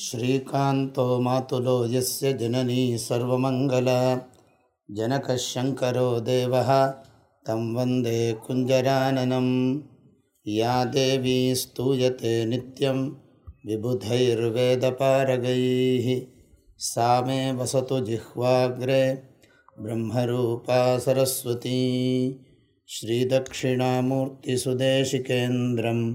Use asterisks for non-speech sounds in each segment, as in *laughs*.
श्रीकान्तो मातुलो यस्य जननी सर्वमङ्गला। जनकः शङ्करो देवः तं वन्दे कुञ्जराननं। या देवी स्तूयते नित्यं विबुधैर्वेदपारगैः। सा मे वसतु जिह्वाग्रे ब्रह्मरूपा सरस्वती। श्रीदक्षिणामूर्तिसुदेशिकेन्द्रम्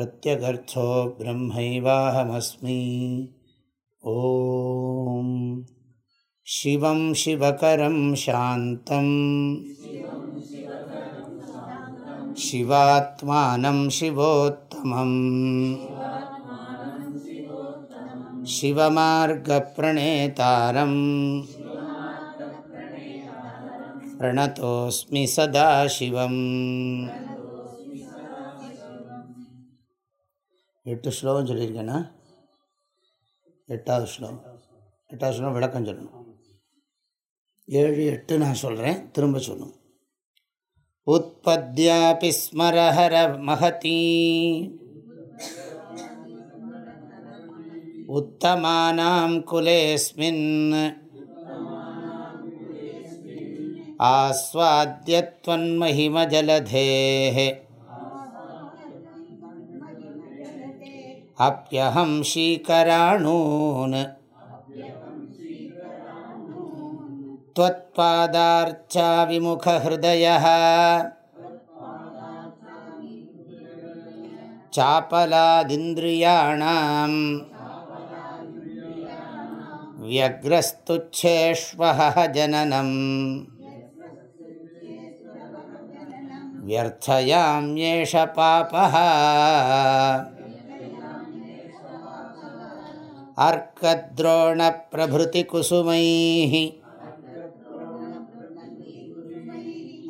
प्रत्यगर्थो ब्रह्मैवाहमस्मि। ॐ शिवं शिवकरं शान्तम् शिवात्मानं शिवोत्तमम्। शिवमार्गप्रणेतारम्। प्रणतोऽस्मि सदाशिवम् எட்டு ஸ்லோகம் சொல்லியிருக்கேன்னா எட்டாவது ஸ்லோகம். எட்டாவது ஸ்லோகம் விளக்கம் சொல்லணும். ஏழு எட்டு நான் சொல்கிறேன் திரும்ப சொல்லணும். உற்பத்தியாபி ஸ்மரஹர மகதி. உத்தமானாம் குலேஸ்மின். ஆஸ்வாத்தியத்வன்மஹிமஜலதேஹே अप्यहं शीकराणून् त्वत्पादार्चाविमुखहृदयः चापलादिन्द्रियाणाम् व्यग्रस्तुच्छेष्वः जननम् व्यर्थयाम्येष पापः अर्कद्रोणप्रभृतिकुसुमैः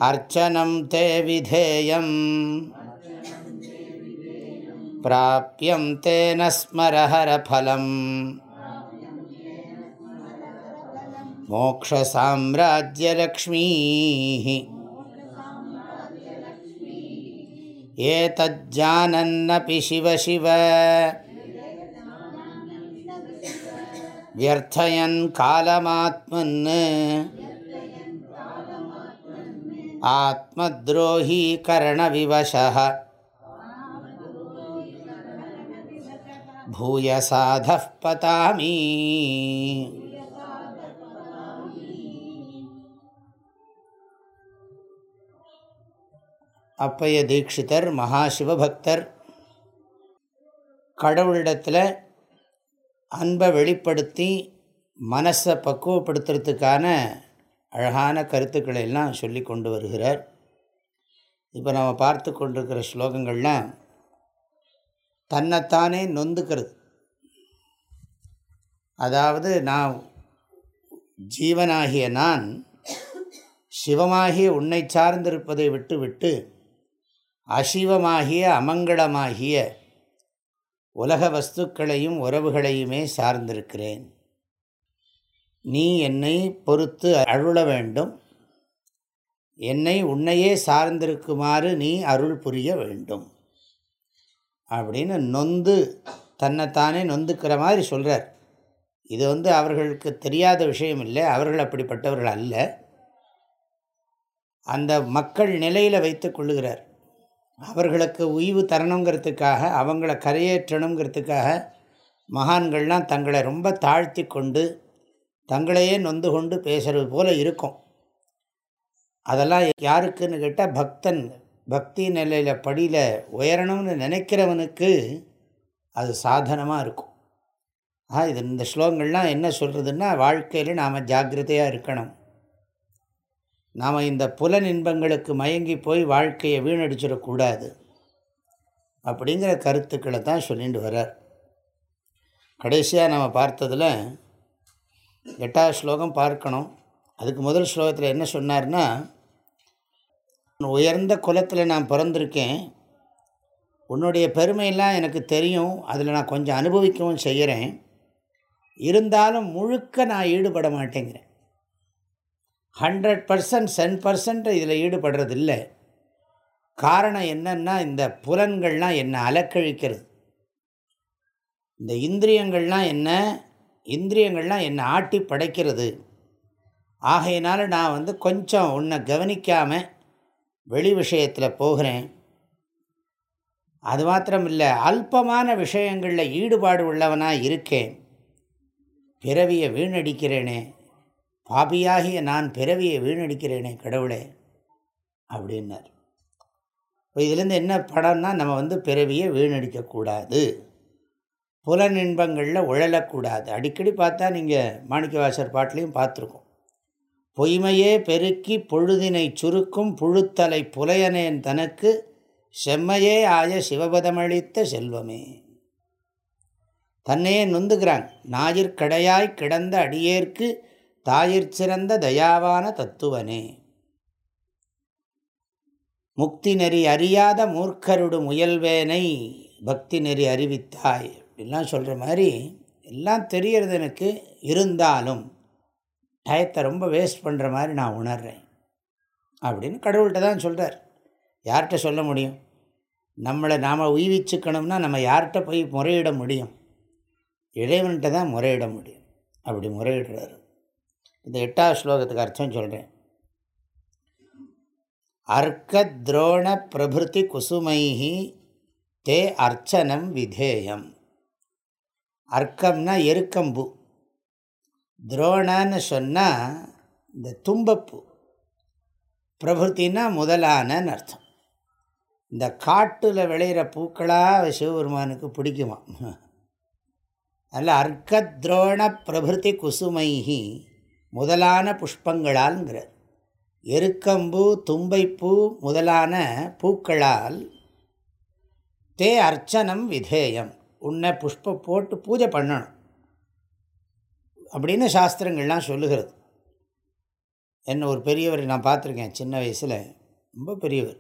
अर्चनं ते विधेयम् प्राप्यं तेन स्मरहरफलम् मोक्षसाम्राज्यलक्ष्मीः एतज्जानन्नपि शिव शिव வியர்த்தயன் காலமாத்மன் ஆத்மத்ரோஹி கரணவிவச பூயசாத பதாமி. அப்பைய தீட்சிதர் மகாசிவபக்தர் கடவுளிடத்தில் அன்பை வெளிப்படுத்தி மனசை பக்குவப்படுத்துறதுக்கான அழகான கருத்துக்களை எல்லாம் சொல்லி கொண்டு வருகிறார். இப்போ நம்ம பார்த்து கொண்டிருக்கிற ஸ்லோகங்கள்லாம் தன்னைத்தானே நொந்துக்கிறது. அதாவது நான் ஜீவனாகிய நான் சிவமாகிய உன்னை சார்ந்திருப்பதை விட்டுவிட்டு அசிவமாகிய அமங்களமாகிய உலக வஸ்துக்களையும் உறவுகளையுமே சார்ந்திருக்கிறேன். நீ என்னை பொறுத்து அருள வேண்டும். என்னை உன்னையே சார்ந்திருக்குமாறு நீ அருள் புரிய வேண்டும். அப்படின்னு நொந்து தன்னைத்தானே நொந்துக்கிற மாதிரி சொல்கிறார் இது வந்து அவர்களுக்கு தெரியாத விஷயம் இல்லை. அவர்கள் அப்படிப்பட்டவர்கள் அல்ல. அந்த மக்கள் நிலையில் வைத்து கொள்ளுகிறார். அவர்களுக்கு உய்வு தரணுங்கிறதுக்காக அவங்கள கரையேற்றணுங்கிறதுக்காக மகான்கள்லாம் தங்களை ரொம்ப தாழ்த்தி கொண்டு தங்களையே நொந்து கொண்டு பேசுகிறது போல் இருக்கும். அதெல்லாம் யாருக்குன்னு கேட்டால் பக்தன் பக்தி நிலையில் படியில் உயரணும்னு நினைக்கிறவனுக்கு அது சாதனமாக இருக்கும். ஆ இது இந்த ஸ்லோகங்கள்லாம் என்ன சொல்கிறதுன்னா வாழ்க்கையில் நாம் ஜாக்கிரதையாக இருக்கணும். நாம் இந்த புலன் இன்பங்களுக்கு மயங்கி போய் வாழ்க்கையை வீணடிச்சிடக்கூடாது அப்படிங்கிற கருத்துக்களை தான் சொல்லிட்டு வர்றார். கடைசியாக நம்ம பார்த்ததில் எட்டாவது ஸ்லோகம் பார்க்கணும். அதுக்கு முதல் ஸ்லோகத்தில் என்ன சொன்னார்னா உயர்ந்த குலத்தில் நான் பிறந்திருக்கேன். உன்னுடைய பெருமையெல்லாம் எனக்கு தெரியும். அதில் நான் கொஞ்சம் அனுபவிக்கவும் செய்கிறேன் இருந்தாலும் முழுக்க நான் ஈடுபட மாட்டேங்கிறேன். ஹண்ட்ரட் பர்சன்ட் சென் பர்சன்ட் இதில் ஈடுபடுறதில்லை. காரணம் என்னென்னா இந்த புலன்கள்லாம் என்னை அலக்கழிக்கிறது. இந்த இந்திரியங்கள்லாம் என்ன இந்திரியங்கள்லாம் என்னை ஆட்டி படைக்கிறது. ஆகையினால நான் வந்து கொஞ்சம் உன்னை கவனிக்காமல் வெளி விஷயத்தில் போகிறேன். அது மாத்திரம் இல்லை அல்பமான விஷயங்களில் ஈடுபாடு உள்ளவனாக இருக்கேன். பிறவியை வீணடிக்கிறேனே. பாபியாகிய நான் பிறவியை வீணடிக்கிறேனே கடவுளே அப்படின்னார். இப்போ இதுலேருந்து என்ன படம்னா நம்ம வந்து பிறவியை வீணடிக்கக்கூடாது. புல இன்பங்களில் உழலக்கூடாது. அடிக்கடி பார்த்தா நீங்கள் மாணிக்கவாசர் பாட்டிலையும் பார்த்துருக்கோம். பொய்மையே பெருக்கி பொழுதினை சுருக்கும் புழுத்தலை புலையனேன் தனக்கு செம்மையே ஆய சிவபதமளித்த செல்வமே. தன்னையே நொந்துக்கிறாங்க ஞாயிற்கடையாய் கிடந்த அடியேற்கு தாயிற் சிறந்த தயாவான தத்துவனே. முக்தி நெறி அறியாத மூர்க்கருடு முயல்வேனை பக்தி நெறி அறிவித்தாய். அப்படிலாம் சொல்கிற மாதிரி எல்லாம் தெரியறது எனக்கு இருந்தாலும் டயத்தை ரொம்ப வேஸ்ட் பண்ணுற மாதிரி நான் உணர்கிறேன் அப்படின்னு கடவுள்கிட்ட தான் சொல்கிறார் யார்கிட்ட சொல்ல முடியும்? நம்மளை நாம் உய்விச்சுக்கணும்னா நம்ம யார்கிட்ட போய் முறையிட முடியும்? இறைவன்கிட்ட தான் முறையிட முடியும். அப்படி முறையிடுறாரு. இந்த எட்டாவது ஸ்லோகத்துக்கு அர்த்தம் சொல்கிறேன் அர்க்கத்ரோண பிரபிருதி குசுமைஹி தே அர்ச்சனம் விதேயம். அர்க்கம்னா எருக்கம்பு. துரோணன்னு சொன்னால் இந்த தும்பப்பூ. பிரபுத்தின்னா முதலானன்னு அர்த்தம். இந்த காட்டில் விளையிற பூக்களாக சிவபெருமானுக்கு பிடிக்குமா? *laughs* அதில் அர்க்கத்ரோண பிரபிருதி குசுமைஹி முதலான புஷ்பங்களால்ங்கிறார் எருக்கம்பூ தும்பைப்பூ முதலான பூக்களால் தே அர்ச்சனம் விதேயம். உன்னை புஷ்ப போட்டு பூஜை பண்ணணும். அப்படின்னு சாஸ்திரங்கள்லாம் சொல்லுகிறது. என்ன ஒரு பெரியவர் நான் பார்த்துருக்கேன் சின்ன வயசில். ரொம்ப பெரியவர்.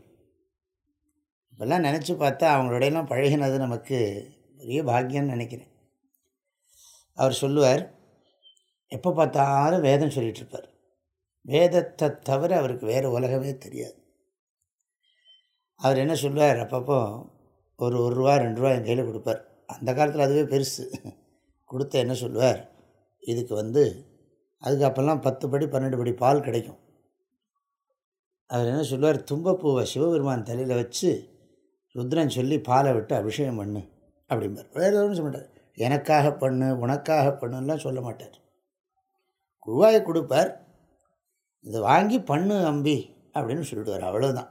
இப்போல்லாம் நினச்சி பார்த்தா அவங்களோடையெல்லாம் பழகினது நமக்கு பெரிய பாக்கியம்னு நினைக்கிறேன். அவர் சொல்லுவார் எப்போ பார்த்தாலும் வேதம் சொல்லிகிட்ருப்பார் வேதத்தை தவிர அவருக்கு வேறு உலகமே தெரியாது. அவர் என்ன சொல்லுவார்? அப்பப்போ ஒரு ஒரு ரூபா ரெண்டு ரூபா என் கையில் கொடுப்பார். அந்த காலத்தில் அதுவே பெருசு. கொடுத்த என்ன சொல்லுவார்? இதுக்கு வந்து அதுக்கு அப்போல்லாம் பத்து படி பன்னெண்டு படி பால் கிடைக்கும். அவர் என்ன சொல்லுவார்? தும்பப்பூவை சிவபெருமான் தலையில் வச்சு ருத்ரன் சொல்லி பாலை விட்டு அபிஷேகம் பண்ணு அப்படிம்பார். வேறு எதுவும் சொல்ல மாட்டார். எனக்காக பண்ணு உனக்காக பண்ணுலாம் சொல்ல மாட்டார். குழுவாயை கொடுப்பார். இதை வாங்கி பண்ணு அம்பி அப்படின்னு சொல்லிடுவார். அவ்வளோதான்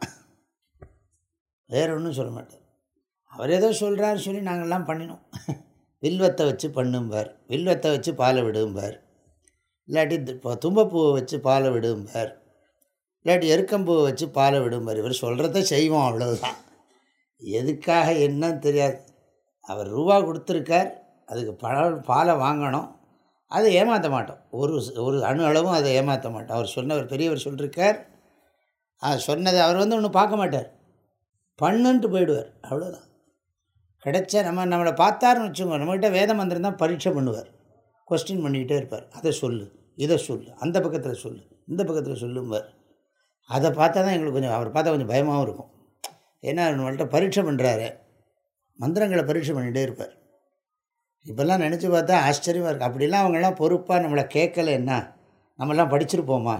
வேற ஒன்றும் சொல்ல மாட்டார். அவர் ஏதோ சொல்கிறாருன்னு சொல்லி நாங்கள்லாம் பண்ணினோம். வில்வத்தை வச்சு பண்ணும்பார். வில்வத்தை வச்சு பாலை விடும்பார். இல்லாட்டி இப்போ தும்பப்பூவை வச்சு பாலை விடும்பார். இல்லாட்டி எருக்கம்பூவை வச்சு பாலை விடும்பார். இவர் சொல்கிறத செய்வோம் அவ்வளோதான் எதுக்காக என்னன்னு தெரியாது. அவர் ரூபா கொடுத்துருக்கார். அதுக்கு பழ பாலை வாங்கணும். அதை ஏமாற்ற மாட்டோம். ஒரு ஒரு அணு அளவும் அதை ஏமாற்ற மாட்டோம். அவர் சொன்னவர் பெரியவர் சொல்லியிருக்கார் அது சொன்னதை அவர் வந்து ஒன்றும் பார்க்க மாட்டார். பண்ணுன்ட்டு போயிடுவார். அவ்வளோதான் கிடைச்ச நம்ம நம்மளை பார்த்தாருன்னு வச்சுக்கோங்க. நம்மகிட்ட வேத மந்திரம் தான் பரீட்சை பண்ணுவார். கொஸ்டின் பண்ணிக்கிட்டே இருப்பார். அதை சொல்லு இதை சொல்லு அந்த பக்கத்தில் சொல்லு இந்த பக்கத்தில் சொல்லும்பார். அதை பார்த்தா தான் எங்களுக்கு கொஞ்சம் அவர் பார்த்தா கொஞ்சம் பயமாகவும் இருக்கும். ஏன்னா நம்மள்கிட்ட பரீட்சை பண்ணுறாரு மந்திரங்களை பரீட்சை பண்ணிகிட்டே இருப்பார். இப்போல்லாம் நினச்சி பார்த்தா ஆச்சரியமாக இருக்குது அப்படிலாம் அவங்கெல்லாம் பொறுப்பாக நம்மளை கேட்கலைன்னா நம்மெல்லாம் படிச்சிருப்போமா?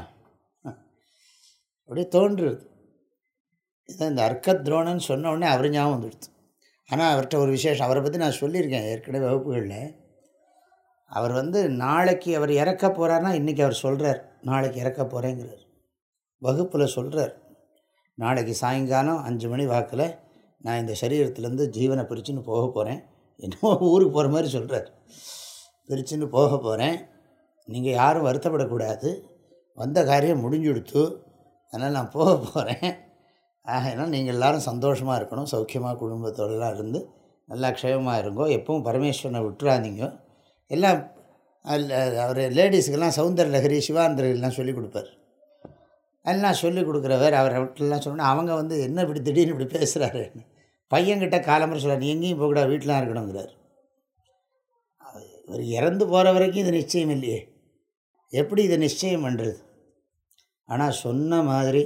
அப்படியே தோன்றுறது. இதான் இந்த அர்க்கத்ரோணன்னு சொன்ன உடனே அவர் ஞாபகம் வந்துடுது. ஆனால் அவர்கிட்ட ஒரு விசேஷம். அவரை பற்றி நான் சொல்லியிருக்கேன் ஏற்கனவே வகுப்புகளில். அவர் வந்து நாளைக்கு அவர் இறக்க போகிறார்னா இன்றைக்கி அவர் சொல்கிறார் நாளைக்கு இறக்க போகிறேங்கிறார் வகுப்பில் சொல்கிறார் நாளைக்கு சாயங்காலம் அஞ்சு மணி வாக்கில் நான் இந்த சரீரத்துலேருந்து ஜீவனை பிரிச்சுன்னு போக போகிறேன் என்னமோ ஊருக்கு போகிற மாதிரி சொல்கிறார் பிரிச்சுன்னு போக போகிறேன் நீங்கள் யாரும் வருத்தப்படக்கூடாது. வந்த காரியம் முடிஞ்சுடுத்து அதனால் நான் போக போகிறேன் ஆகையினா நீங்கள் எல்லோரும் சந்தோஷமாக இருக்கணும். சௌக்கியமாக குடும்பத்தோடலாம் இருந்து நல்லா க்ஷேமமாக இருங்கோ. எப்பவும் பரமேஸ்வரனை விட்டுறாதீங்க. எல்லாம் அவர் லேடிஸுக்கெல்லாம் சௌந்தர லஹரி சிவாந்தரெல்லாம் சொல்லிக் கொடுப்பார். எல்லாம் சொல்லிக் கொடுக்குறவர் அவரை விட்டுலாம் சொன்னால் அவங்க வந்து என்ன இப்படி திடீர்னு இப்படி பேசுகிறாரு பையன்கிட்ட காலம்பரை சொல்ல நீ எங்கேயும் போகக்கூடாது வீட்டிலாம் இருக்கணுங்கிறார் இவர் இறந்து போகிற வரைக்கும் இது நிச்சயம் இல்லையே. எப்படி இதை நிச்சயம் பண்ணுறது ஆனால் சொன்ன மாதிரி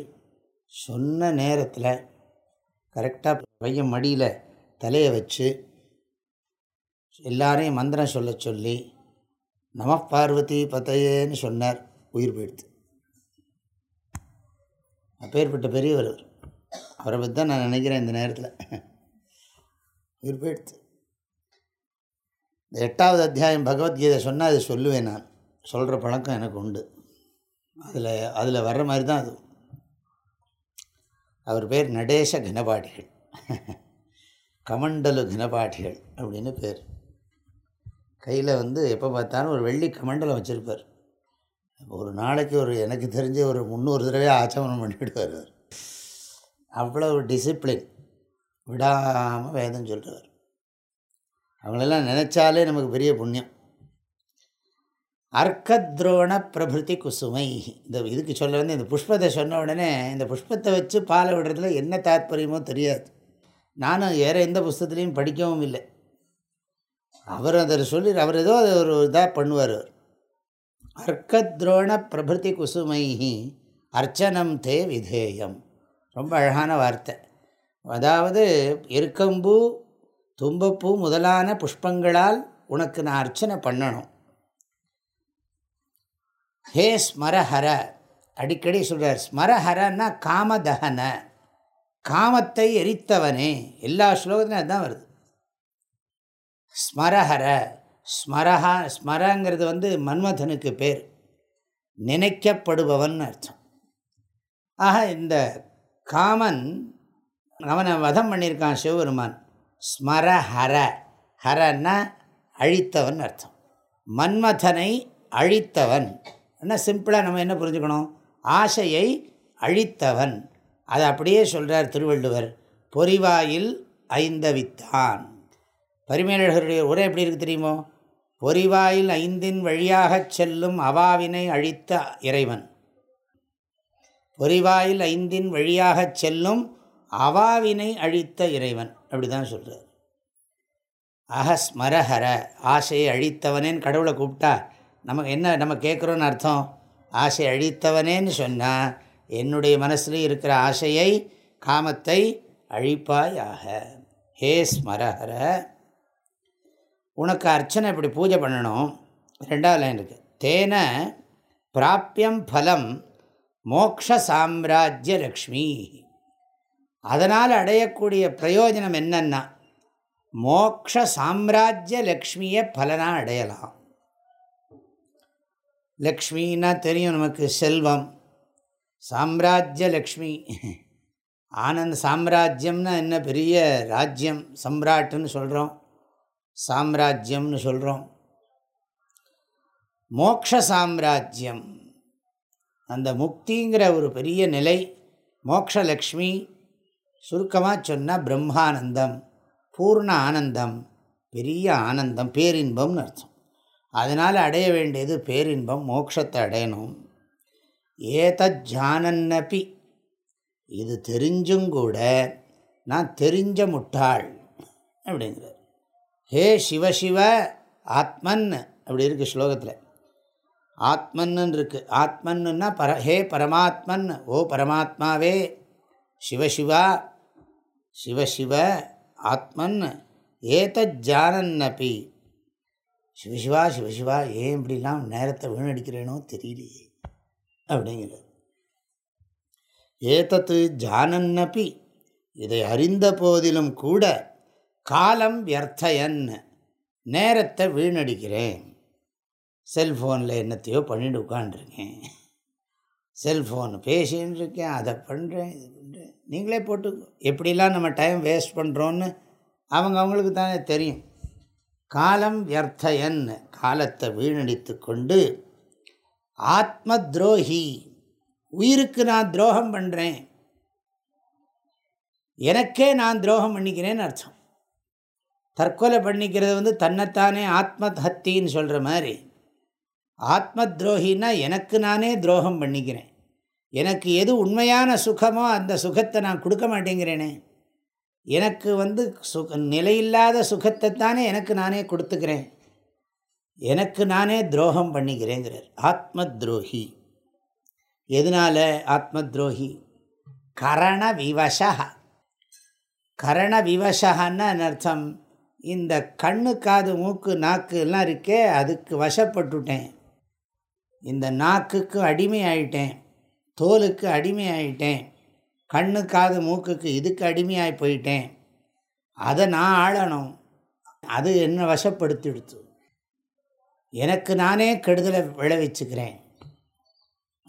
சொன்ன நேரத்தில் கரெக்டாக பையன் மடியில் தலையை வச்சு எல்லாரையும் மந்திரம் சொல்ல சொல்லி நம பார்வதி பத்தையேன்னு சொன்னார் உயிர் போயிடுது. அப்பேற்பட்ட பெரியவர் அவரை. பற்றி தான் நான் நினைக்கிறேன் இந்த நேரத்தில். உயிர் போயிடுது இந்த எட்டாவது அத்தியாயம் பகவத்கீதை சொன்னால் அதை சொல்லுவேன் நான். சொல்கிற பழக்கம் எனக்கு உண்டு. அதில் அதில் வர்ற மாதிரி தான் அது. அவர் பேர் நடேச கனபாடிகள். கமண்டலு கனபாடிகள் அப்படின்னு பேர். கையில் வந்து எப்போ பார்த்தாலும் ஒரு வெள்ளி கமண்டலம் வச்சுருப்பார். ஒரு நாளைக்கு ஒரு எனக்கு தெரிஞ்ச ஒரு முந்நூறு தடவை ஆச்சமனம் பண்ணிவிடுவார் அவர். அவ்வளோ டிசிப்ளின் விடாமல் வேதம் சொல்கிறவர் அவங்களெல்லாம் நினச்சாலே நமக்கு பெரிய புண்ணியம். அர்க்கத்ரோண பிரபிருதி குசுமை. இந்த இதுக்கு சொல்ல வந்து இந்த புஷ்பத்தை சொன்ன உடனே இந்த புஷ்பத்தை வச்சு பாலை விடுறதுல என்ன தாத்பரியமோ தெரியாது. நானும் வேறு எந்த புஸ்தத்துலேயும் படிக்கவும் இல்லை. அவர் அதை சொல்லி அவர் ஏதோ அது ஒரு இதாக பண்ணுவார். அவர் அர்க்கத்ரோண பிரபிருதி குசுமை. அர்ச்சனம் தே விதேயம். ரொம்ப அழகான வார்த்தை. அதாவது எருக்கம்பூ தும்பப்பூ முதலான புஷ்பங்களால் உனக்கு நான் அர்ச்சனை பண்ணணும். ஹே ஸ்மரஹர அடிக்கடி சொல்கிறார் ஸ்மரஹரன்னா காமதகன காமத்தை எரித்தவனே. எல்லா ஸ்லோகத்திலும் அதுதான் வருது. ஸ்மரஹர ஸ்மரஹா ஸ்மரங்கிறது வந்து மன்மதனுக்கு பேர். நினைக்கப்படுபவன் அர்த்தம். ஆக இந்த காமன் அவனை வதம் பண்ணியிருக்கான் சிவபெருமான். ஸ்மரஹர. ஹரன்னா அழித்தவன் அர்த்தம். மன்மதனை அழித்தவன். என்ன சிம்பிளாக நம்ம என்ன புரிஞ்சுக்கணும்? ஆசையை அழித்தவன். அதை அப்படியே சொல்கிறார் திருவள்ளுவர். பொறிவாயில் ஐந்தவித்தான். பரிமேலழகருடைய உரை எப்படி இருக்குது தெரியுமோ? பொறிவாயில் ஐந்தின் வழியாகச் செல்லும் அவாவினை அழித்த இறைவன். பொறிவாயில் ஐந்தின் வழியாகச் செல்லும் அவாவினை அழித்த இறைவன் அப்படி தான் சொல்கிறார் அகஸ்மரஹர ஆசையை அழித்தவனேன்னு கடவுளை கூப்பிட்டா நமக்கு என்ன நம்ம கேட்குறோன்னு அர்த்தம்? ஆசை அழித்தவனேன்னு சொன்னால் என்னுடைய மனசுலேயும் இருக்கிற ஆசையை காமத்தை அழிப்பாயாக. ஹே ஸ்மரஹர உனக்கு அர்ச்சனை இப்படி பூஜை பண்ணணும். ரெண்டாவது லைன் இருக்குது தேன பிராப்பியம் ஃபலம் மோக்ஷ சாம்ராஜ்ய லக்ஷ்மி. அதனால் அடையக்கூடிய பிரயோஜனம் என்னென்னா மோக்ஷ சாம்ராஜ்ய லக்ஷ்மியை பலனாக அடையலாம். லக்ஷ்மின்னா தெரியும் நமக்கு செல்வம். சாம்ராஜ்ய லக்ஷ்மி ஆனந்த் சாம்ராஜ்யம்னா என்ன பெரிய ராஜ்யம் சம்ராட்டுன்னு சொல்கிறோம் சாம்ராஜ்யம்னு சொல்கிறோம் மோக்ஷ சாம்ராஜ்யம் அந்த முக்திங்கிற ஒரு பெரிய நிலை மோக்ஷலக்ஷ்மி சுருக்கமாக சொன்னால் பிரம்மானந்தம் பூர்ண ஆனந்தம் பெரிய ஆனந்தம் பேரின்பம்னு அர்த்தம். அதனால் அடைய வேண்டியது பேரின்பம் மோட்சத்தை அடையணும். ஏதஜானன்னப்பி இது தெரிஞ்சும் கூட நான் தெரிஞ்ச முட்டாள் அப்படிங்கிறார். ஹே சிவசிவ ஆத்மன் அப்படி இருக்குது ஸ்லோகத்தில். ஆத்மன்னு இருக்குது ஆத்மன்னுன்னா பர ஹே பரமாத்மன் ஓ பரமாத்மாவே சிவசிவா சிவசிவ ஆத்மன் ஏதஜானன்னப்பி சிவசிவா சிவசிவா ஏன் இப்படிலாம் நேரத்தை வீணடிக்கிறேனோ தெரியலையே அப்படிங்கிறது ஏதத்து ஜானன்னபி இதை அறிந்த போதிலும் கூட காலம் வியர்த்தயன் நேரத்தை வீணடிக்கிறேன். செல்ஃபோனில் என்னத்தையோ பண்ணிட்டு உட்காண்டிருக்கேன் செல்ஃபோன் பேசின்னு இருக்கேன் அதை பண்ணுறேன் இது பண்ணுறேன் நீங்களே போட்டு எப்படிலாம் நம்ம டைம் வேஸ்ட் பண்ணுறோன்னு அவங்க அவங்களுக்கு தானே தெரியும். காலம் வியர்த்தயன் காலத்தை வீணடித்து கொண்டு ஆத்ம துரோகி உயிருக்கு நான் துரோகம் பண்ணுறேன் எனக்கே நான் துரோகம் பண்ணிக்கிறேன்னு அர்த்தம். தற்கொலை பண்ணிக்கிறது வந்து தன்னைத்தானே ஆத்ம ஹத்தின்னு சொல்கிற மாதிரி. ஆத்ம துரோகின்னா எனக்கு நானே துரோகம் பண்ணிக்கிறேன். எனக்கு எது உண்மையான சுகமோ அந்த சுகத்தை நான் கொடுக்க மாட்டேங்கிறேனே. எனக்கு வந்து சுக நிலையில்லாத சுகத்தை தானே எனக்கு நானே கொடுத்துக்கிறேன். எனக்கு நானே துரோகம் பண்ணிக்கிறேங்கிறார். ஆத்ம துரோகி எதனால் ஆத்ம துரோகி கரண விவசா கரண விவசான்னு அர்த்தம்? இந்த கண்ணு காது மூக்கு நாக்கு எல்லாம் இருக்கே அதுக்கு வசப்பட்டுட்டேன். இந்த நாக்குக்கு அடிமை ஆயிட்டேன் தோலுக்கு அடிமையாயிட்டேன். கண்ணு காது மூக்குக்கு இதுக்கு அடிமையாகி போயிட்டேன். அதை நான் ஆளணும். அது என்னை வசப்படுத்திடுத்து. எனக்கு நானே கெடுதலை விளைவிச்சுக்கிறேன்.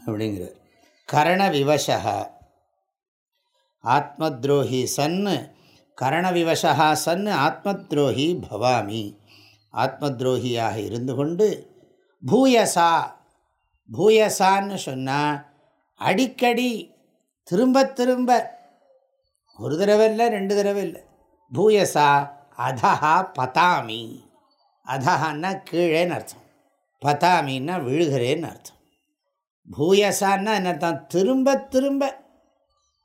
அப்படிங்கிற கரண விவசா ஆத்மத்ரோஹி சன்னு. கரண விவசா சன்னு ஆத்மத்ரோஹி பவாமி. ஆத்மத்ரோகியாக இருந்து கொண்டு பூயசா. பூயசான்னு சொன்னால் அடிக்கடி திரும்ப திரும்ப ஒரு தடவை இல்லை ரெண்டு தடவை இல்லை. பூயசா அதஹா பதாமி. அதஹான்னா கீழேன்னு அர்த்தம். பதாமின்னா விழுகிறேன்னு அர்த்தம். பூயசான்னா என்ன அர்த்தம்? திரும்ப திரும்ப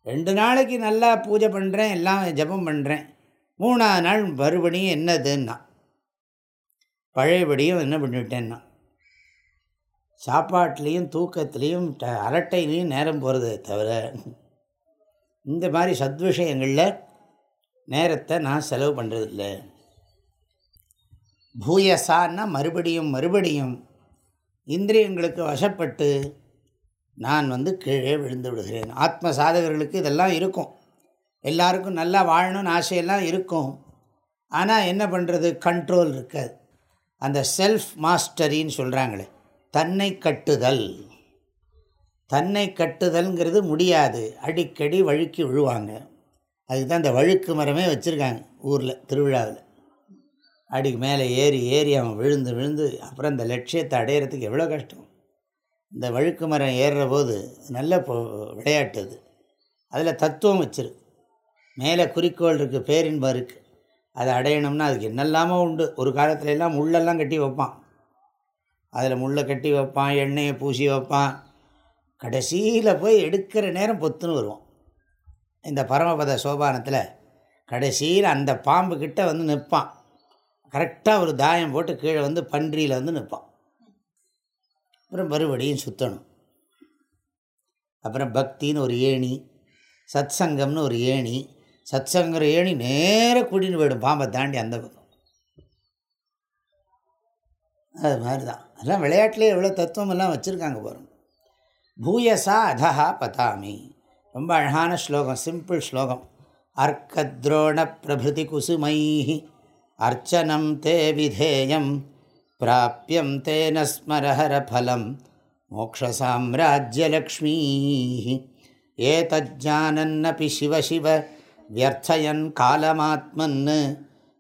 ரெண்டு நாளைக்கு நல்லா பூஜை பண்ணுறேன் எல்லாம் ஜபம் பண்ணுறேன் மூணாவது நாள் மறுபடியும் என்னதுன்னா பழையபடியும் என்ன பண்ணிவிட்டேன்னா சாப்பாட்லேயும் தூக்கத்துலேயும் அரட்டையிலையும் நேரம் போகிறதே தவிர இந்த மாதிரி சத்விஷயங்களில் நேரத்தை நான் செலவு பண்ணுறதில்ல பூயசான்னா மறுபடியும் மறுபடியும் இந்திரியங்களுக்கு வசப்பட்டு நான் வந்து கீழே விழுந்து விடுகிறேன். ஆத்ம சாதகர்களுக்கு இதெல்லாம் இருக்கும். எல்லாருக்கும் நல்லா வாழணும்னு ஆசையெல்லாம் இருக்கும். ஆனால் என்ன பண்ணுறது கண்ட்ரோல் இருக்காது. அந்த செல்ஃப் மாஸ்டரின்னு சொல்கிறாங்களே தன்னை கட்டுதல். தன்னை கட்டுதல்ங்கிறது முடியாது. அடிக்கடி வழுக்கி விழுவாங்க. அதுக்கு தான் இந்த வழுக்கு மரமே வச்சுருக்காங்க ஊரில் திருவிழாவில். அடிக்கு மேலே ஏறி ஏறி அவன் விழுந்து விழுந்து அப்புறம் இந்த லட்சியத்தை அடையிறதுக்கு எவ்வளோ கஷ்டம். இந்த வழுக்கு மரம் ஏறுற போது நல்ல விளையாட்டு அது. அதில் தத்துவம் வச்சிருக்கு மேலே குறிக்கோள் இருக்குது பேரின்பம் இருக்குது அதை அடையணும்னா அதுக்கு என்னெல்லாமோ உண்டு. ஒரு காலத்துலலாம் முள்ளெல்லாம் கட்டி வைப்பான். அதில் முள்ளை கட்டி வைப்பான் எண்ணெயை பூசி வைப்பான். கடைசியில் போய் எடுக்கிற நேரம் பொத்துன்னு வருவோம். இந்த பரமபத சோபானத்தில் கடைசியில் அந்த பாம்பு கிட்ட வந்து நிற்பான். கரெக்டாக ஒரு தாயம் போட்டு கீழே வந்து பன்றியில் வந்து நிற்பான். அப்புறம் மறுபடியும் சுற்றணும் அப்புறம் பக்தின்னு ஒரு ஏணி சத் சங்கம்னு ஒரு ஏணி சத் ஏணி நேராக கூட்டின்னு போயிடும். பாம்பை தாண்டி அந்த பக்கம். அது மாதிரி தான். அதெல்லாம் விளையாட்டுலேயே எவ்வளோ தத்துவமெல்லாம் வச்சுருக்காங்க பாருங்க. பூயசா அதஹா பதாமி. ரொம்ப அழகான ஸ்லோகம் சிம்பிள் ஸ்லோகம். அர்க்கத்ரோண பிரபிருதி குசுமை அர்ச்சனம் தே விதேயம். பிராபியம் தேன ஸ்மரஹர ஃபலம் மோக்ஷசாம்ராஜ்யலக்ஷ்மீ ஏதஜானன்னபி சிவசிவ வியர்த்தயன் காலமாத்மன்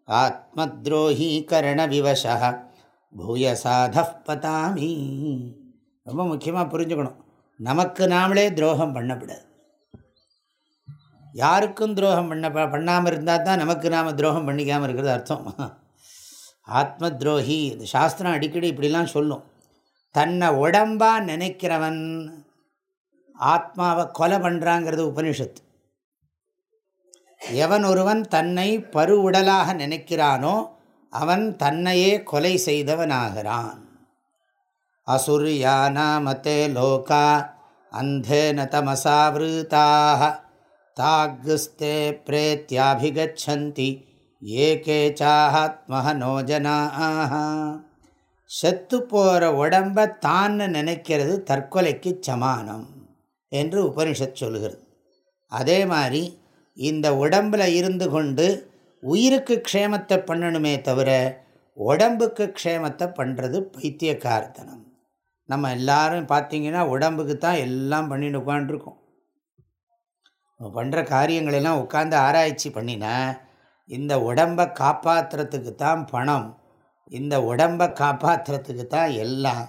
ஆத்மத்ரோகீகரண விவசா பூயசாத பதாமி. ரொம்ப முக்கியமாக புரிஞ்சுக்கணும். நமக்கு நாமளே துரோகம் பண்ணக்கூடாது. யாருக்கும் துரோகம் பண்ண பண்ணாமல் இருந்தால் தான் நமக்கு நாம் துரோகம் பண்ணிக்காமல் இருக்கிறது அர்த்தம். ஆத்ம துரோகி இந்த சாஸ்திரம் அடிக்கடி இப்படிலாம் சொல்லும். தன்னை உடம்பாக நினைக்கிறவன் ஆத்மாவை கொலை பண்ணுறாங்கிறது உபனிஷத்து. எவன் ஒருவன் தன்னை பருவுடலாக நினைக்கிறானோ அவன் தன்னையே கொலை செய்தவனாகிறான். அசுரியானாமத்தே லோகா அந்தேன தமசாவிருத்தாக தாகுஸ்தே பிரேத்தியாபிகச்சந்தி ஏகே சாத்மஹனோஜனாக செத்து போகிற உடம்ப தான் நினைக்கிறது தற்கொலைக்கு சமானம் என்று உபனிஷத் சொல்கிறது அதே மாதிரி இந்த உடம்பில் இருந்து கொண்டு உயிருக்கு க்ஷேமத்தை பண்ணணுமே தவிர உடம்புக்கு க்ஷேமத்தை பண்ணுறது பைத்தியக்காரத்தனம். நம்ம எல்லாரும் பார்த்திங்கன்னா உடம்புக்கு தான் எல்லாம் பண்ணிட்டு உட்காந்துருக்கோம் பண்ணுற காரியங்களெல்லாம் உட்காந்து ஆராய்ச்சி பண்ணினா இந்த உடம்பை காப்பாற்றுறதுக்கு தான் பணம் இந்த உடம்பை காப்பாற்றுறதுக்கு தான் எல்லாம்.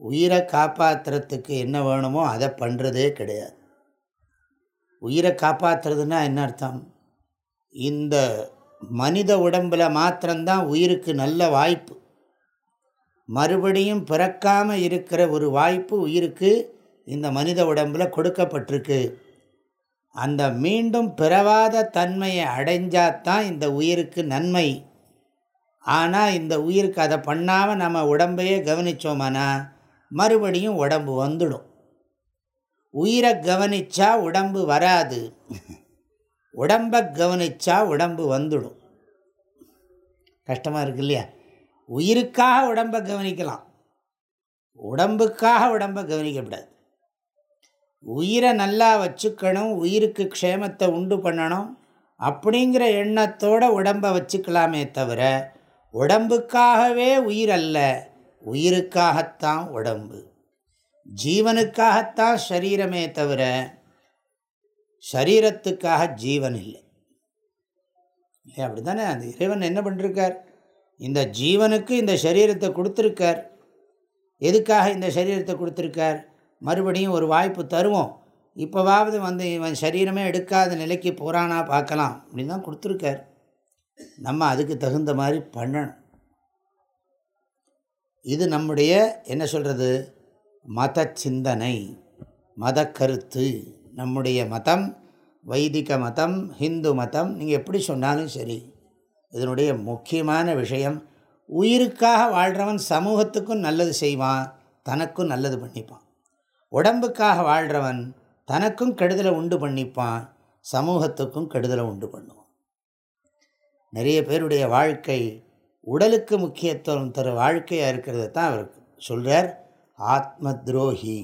உயிரை காப்பாற்றுறதுக்கு என்ன வேணுமோ அதை பண்ணுறதே கிடையாது. உயிரை காப்பாற்றுறதுன்னா என்ன அர்த்தம்? இந்த மனித உடம்பில் மாத்திரம்தான் உயிருக்கு நல்ல வாய்ப்பு. மறுபடியும் பிறக்காமல் இருக்கிற ஒரு வாய்ப்பு உயிருக்கு இந்த மனித உடம்பில் கொடுக்கப்பட்டிருக்கு. அந்த மீண்டும் பிறவாத தன்மையை அடைஞ்சாதான் இந்த உயிருக்கு நன்மை. ஆனால் இந்த உயிருக்கு அதை பண்ணாமல் நம்ம உடம்பையே கவனித்தோமானா மறுபடியும் உடம்பு வந்துடும். உயிரை கவனித்தா உடம்பு வராது. உடம்பை கவனித்தா உடம்பு வந்துடும். கஷ்டமாக இருக்கு இல்லையா? உயிருக்காக உடம்பை கவனிக்கலாம். உடம்புக்காக உடம்பை கவனிக்கப்படாது. உயிரை நல்லா வச்சுக்கணும் உயிருக்கு க்ஷேமத்தை உண்டு பண்ணணும் அப்படிங்கிற எண்ணத்தோடு உடம்பை வச்சுக்கலாமே தவிர உடம்புக்காகவே உயிர் அல்ல உயிருக்காகத்தான் உடம்பு. ஜீவனுக்காகத்தான் சரீரமே தவிர சரீரத்துக்காக ஜீவன் இல்லை. இல்லை அப்படி தானே அந்த இறைவன் என்ன பண்ணிருக்கார்? இந்த ஜீவனுக்கு இந்த சரீரத்தை கொடுத்துருக்கார். எதுக்காக இந்த சரீரத்தை கொடுத்துருக்கார்? மறுபடியும் ஒரு வாய்ப்பு தருவோம். இப்போவாவது வந்து இவன் சரீரமே எடுக்காத நிலைக்கு போகிறானா பார்க்கலாம் அப்படின்னு தான் கொடுத்துருக்கார். நம்ம அதுக்கு தகுந்த மாதிரி பண்ணணும். இது நம்முடைய என்ன சொல்கிறது மத சிந்தனை மத கருத்து நம்முடைய மதம் வைதிக மதம் ஹிந்து மதம் நீங்கள் எப்படி சொன்னாலும் சரி இதனுடைய முக்கியமான விஷயம் உயிருக்காக வாழ்கிறவன் சமூகத்துக்கும் நல்லது செய்வான் தனக்கும் நல்லது பண்ணிப்பான். உடம்புக்காக வாழ்கிறவன் தனக்கும் கெடுதலை உண்டு பண்ணிப்பான் சமூகத்துக்கும் கெடுதலை உண்டு பண்ணுவான். நிறைய பேருடைய வாழ்க்கை உடலுக்கு முக்கியத்துவம் தர வாழ்க்கையாக இருக்கிறத தான் அவர் சொல்கிறார் ஆத்ம துரோகி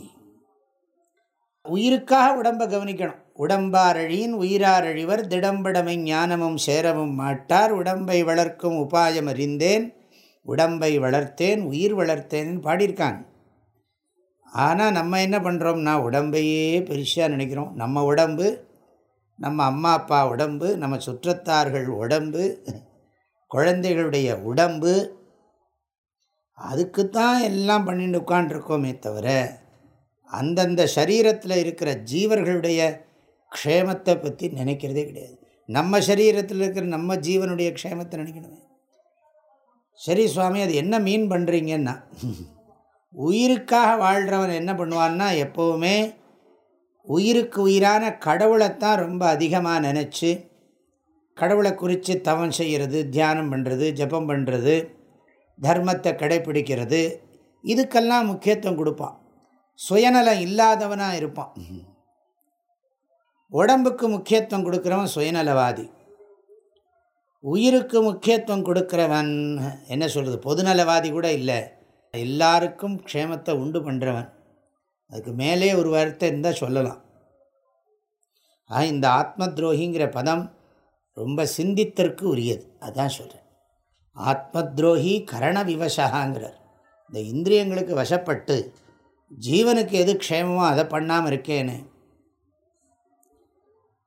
உயிருக்காக உடம்பை கவனிக்கணும். உடம்பாரழியின் உயிராரழிவர் திடம்படமை ஞானமும் சேரவும் மாட்டார். உடம்பை வளர்க்கும் உபாயம் அறிந்தேன். உடம்பை வளர்த்தேன் உயிர் வளர்த்தேன் பாடியிருக்காங்க. ஆனால் நம்ம என்ன பண்ணுறோம்னா உடம்பையே பெருசாக நினைக்கிறோம். நம்ம உடம்பு நம்ம அம்மா அப்பா உடம்பு நம்ம சுற்றத்தார்கள் உடம்பு குழந்தைகளுடைய உடம்பு. அதுக்குத்தான் எல்லாம் பண்ணிட்டு உட்காண்ட்ருக்கோமே தவிர அந்தந்த சரீரத்தில் இருக்கிற ஜீவர்களுடைய க்ஷேமத்தை பற்றி நினைக்கிறதே கிடையாது. நம்ம சரீரத்தில் இருக்கிற நம்ம ஜீவனுடைய க்ஷேமத்தை நினைக்கணுமே. சரி சுவாமி அது என்ன மீன் பண்ணுறீங்கன்னா உயிருக்காக வாழ்கிறவன் என்ன பண்ணுவான்னா எப்போவுமே உயிருக்கு உயிரான கடவுளைத்தான் ரொம்ப அதிகமாக நினச்சி கடவுளை குறித்து தவம் செய்கிறது தியானம் பண்ணுறது ஜபம் பண்ணுறது தர்மத்தை கடைப்பிடிக்கிறது இதுக்கெல்லாம் முக்கியத்துவம் கொடுப்பான். சுயநலம் இல்லாதவனாக இருப்பான். உடம்புக்கு முக்கியத்துவம் கொடுக்குறவன் சுயநலவாதி. உயிருக்கு முக்கியத்துவம் கொடுக்குறவன் என்ன சொல்கிறது பொதுநலவாதி கூட இல்லை. எல்லாருக்கும் க்ஷேமத்தை உண்டு பண்ணுறவன் அதுக்கு மேலே ஒரு வார்த்தை இருந்தால் சொல்லலாம். ஆ இந்த ஆத்ம துரோகிங்கிற பதம் ரொம்ப சிந்தித்திற்கு உரியது அதான் சொல்கிறேன் ஆத்ம துரோகி கரண விவசாங்கிறார் இந்த இந்திரியங்களுக்கு வசப்பட்டு ஜீவனுக்கு எது க்ஷேமமோ அதை பண்ணாமல் இருக்கேன்னு.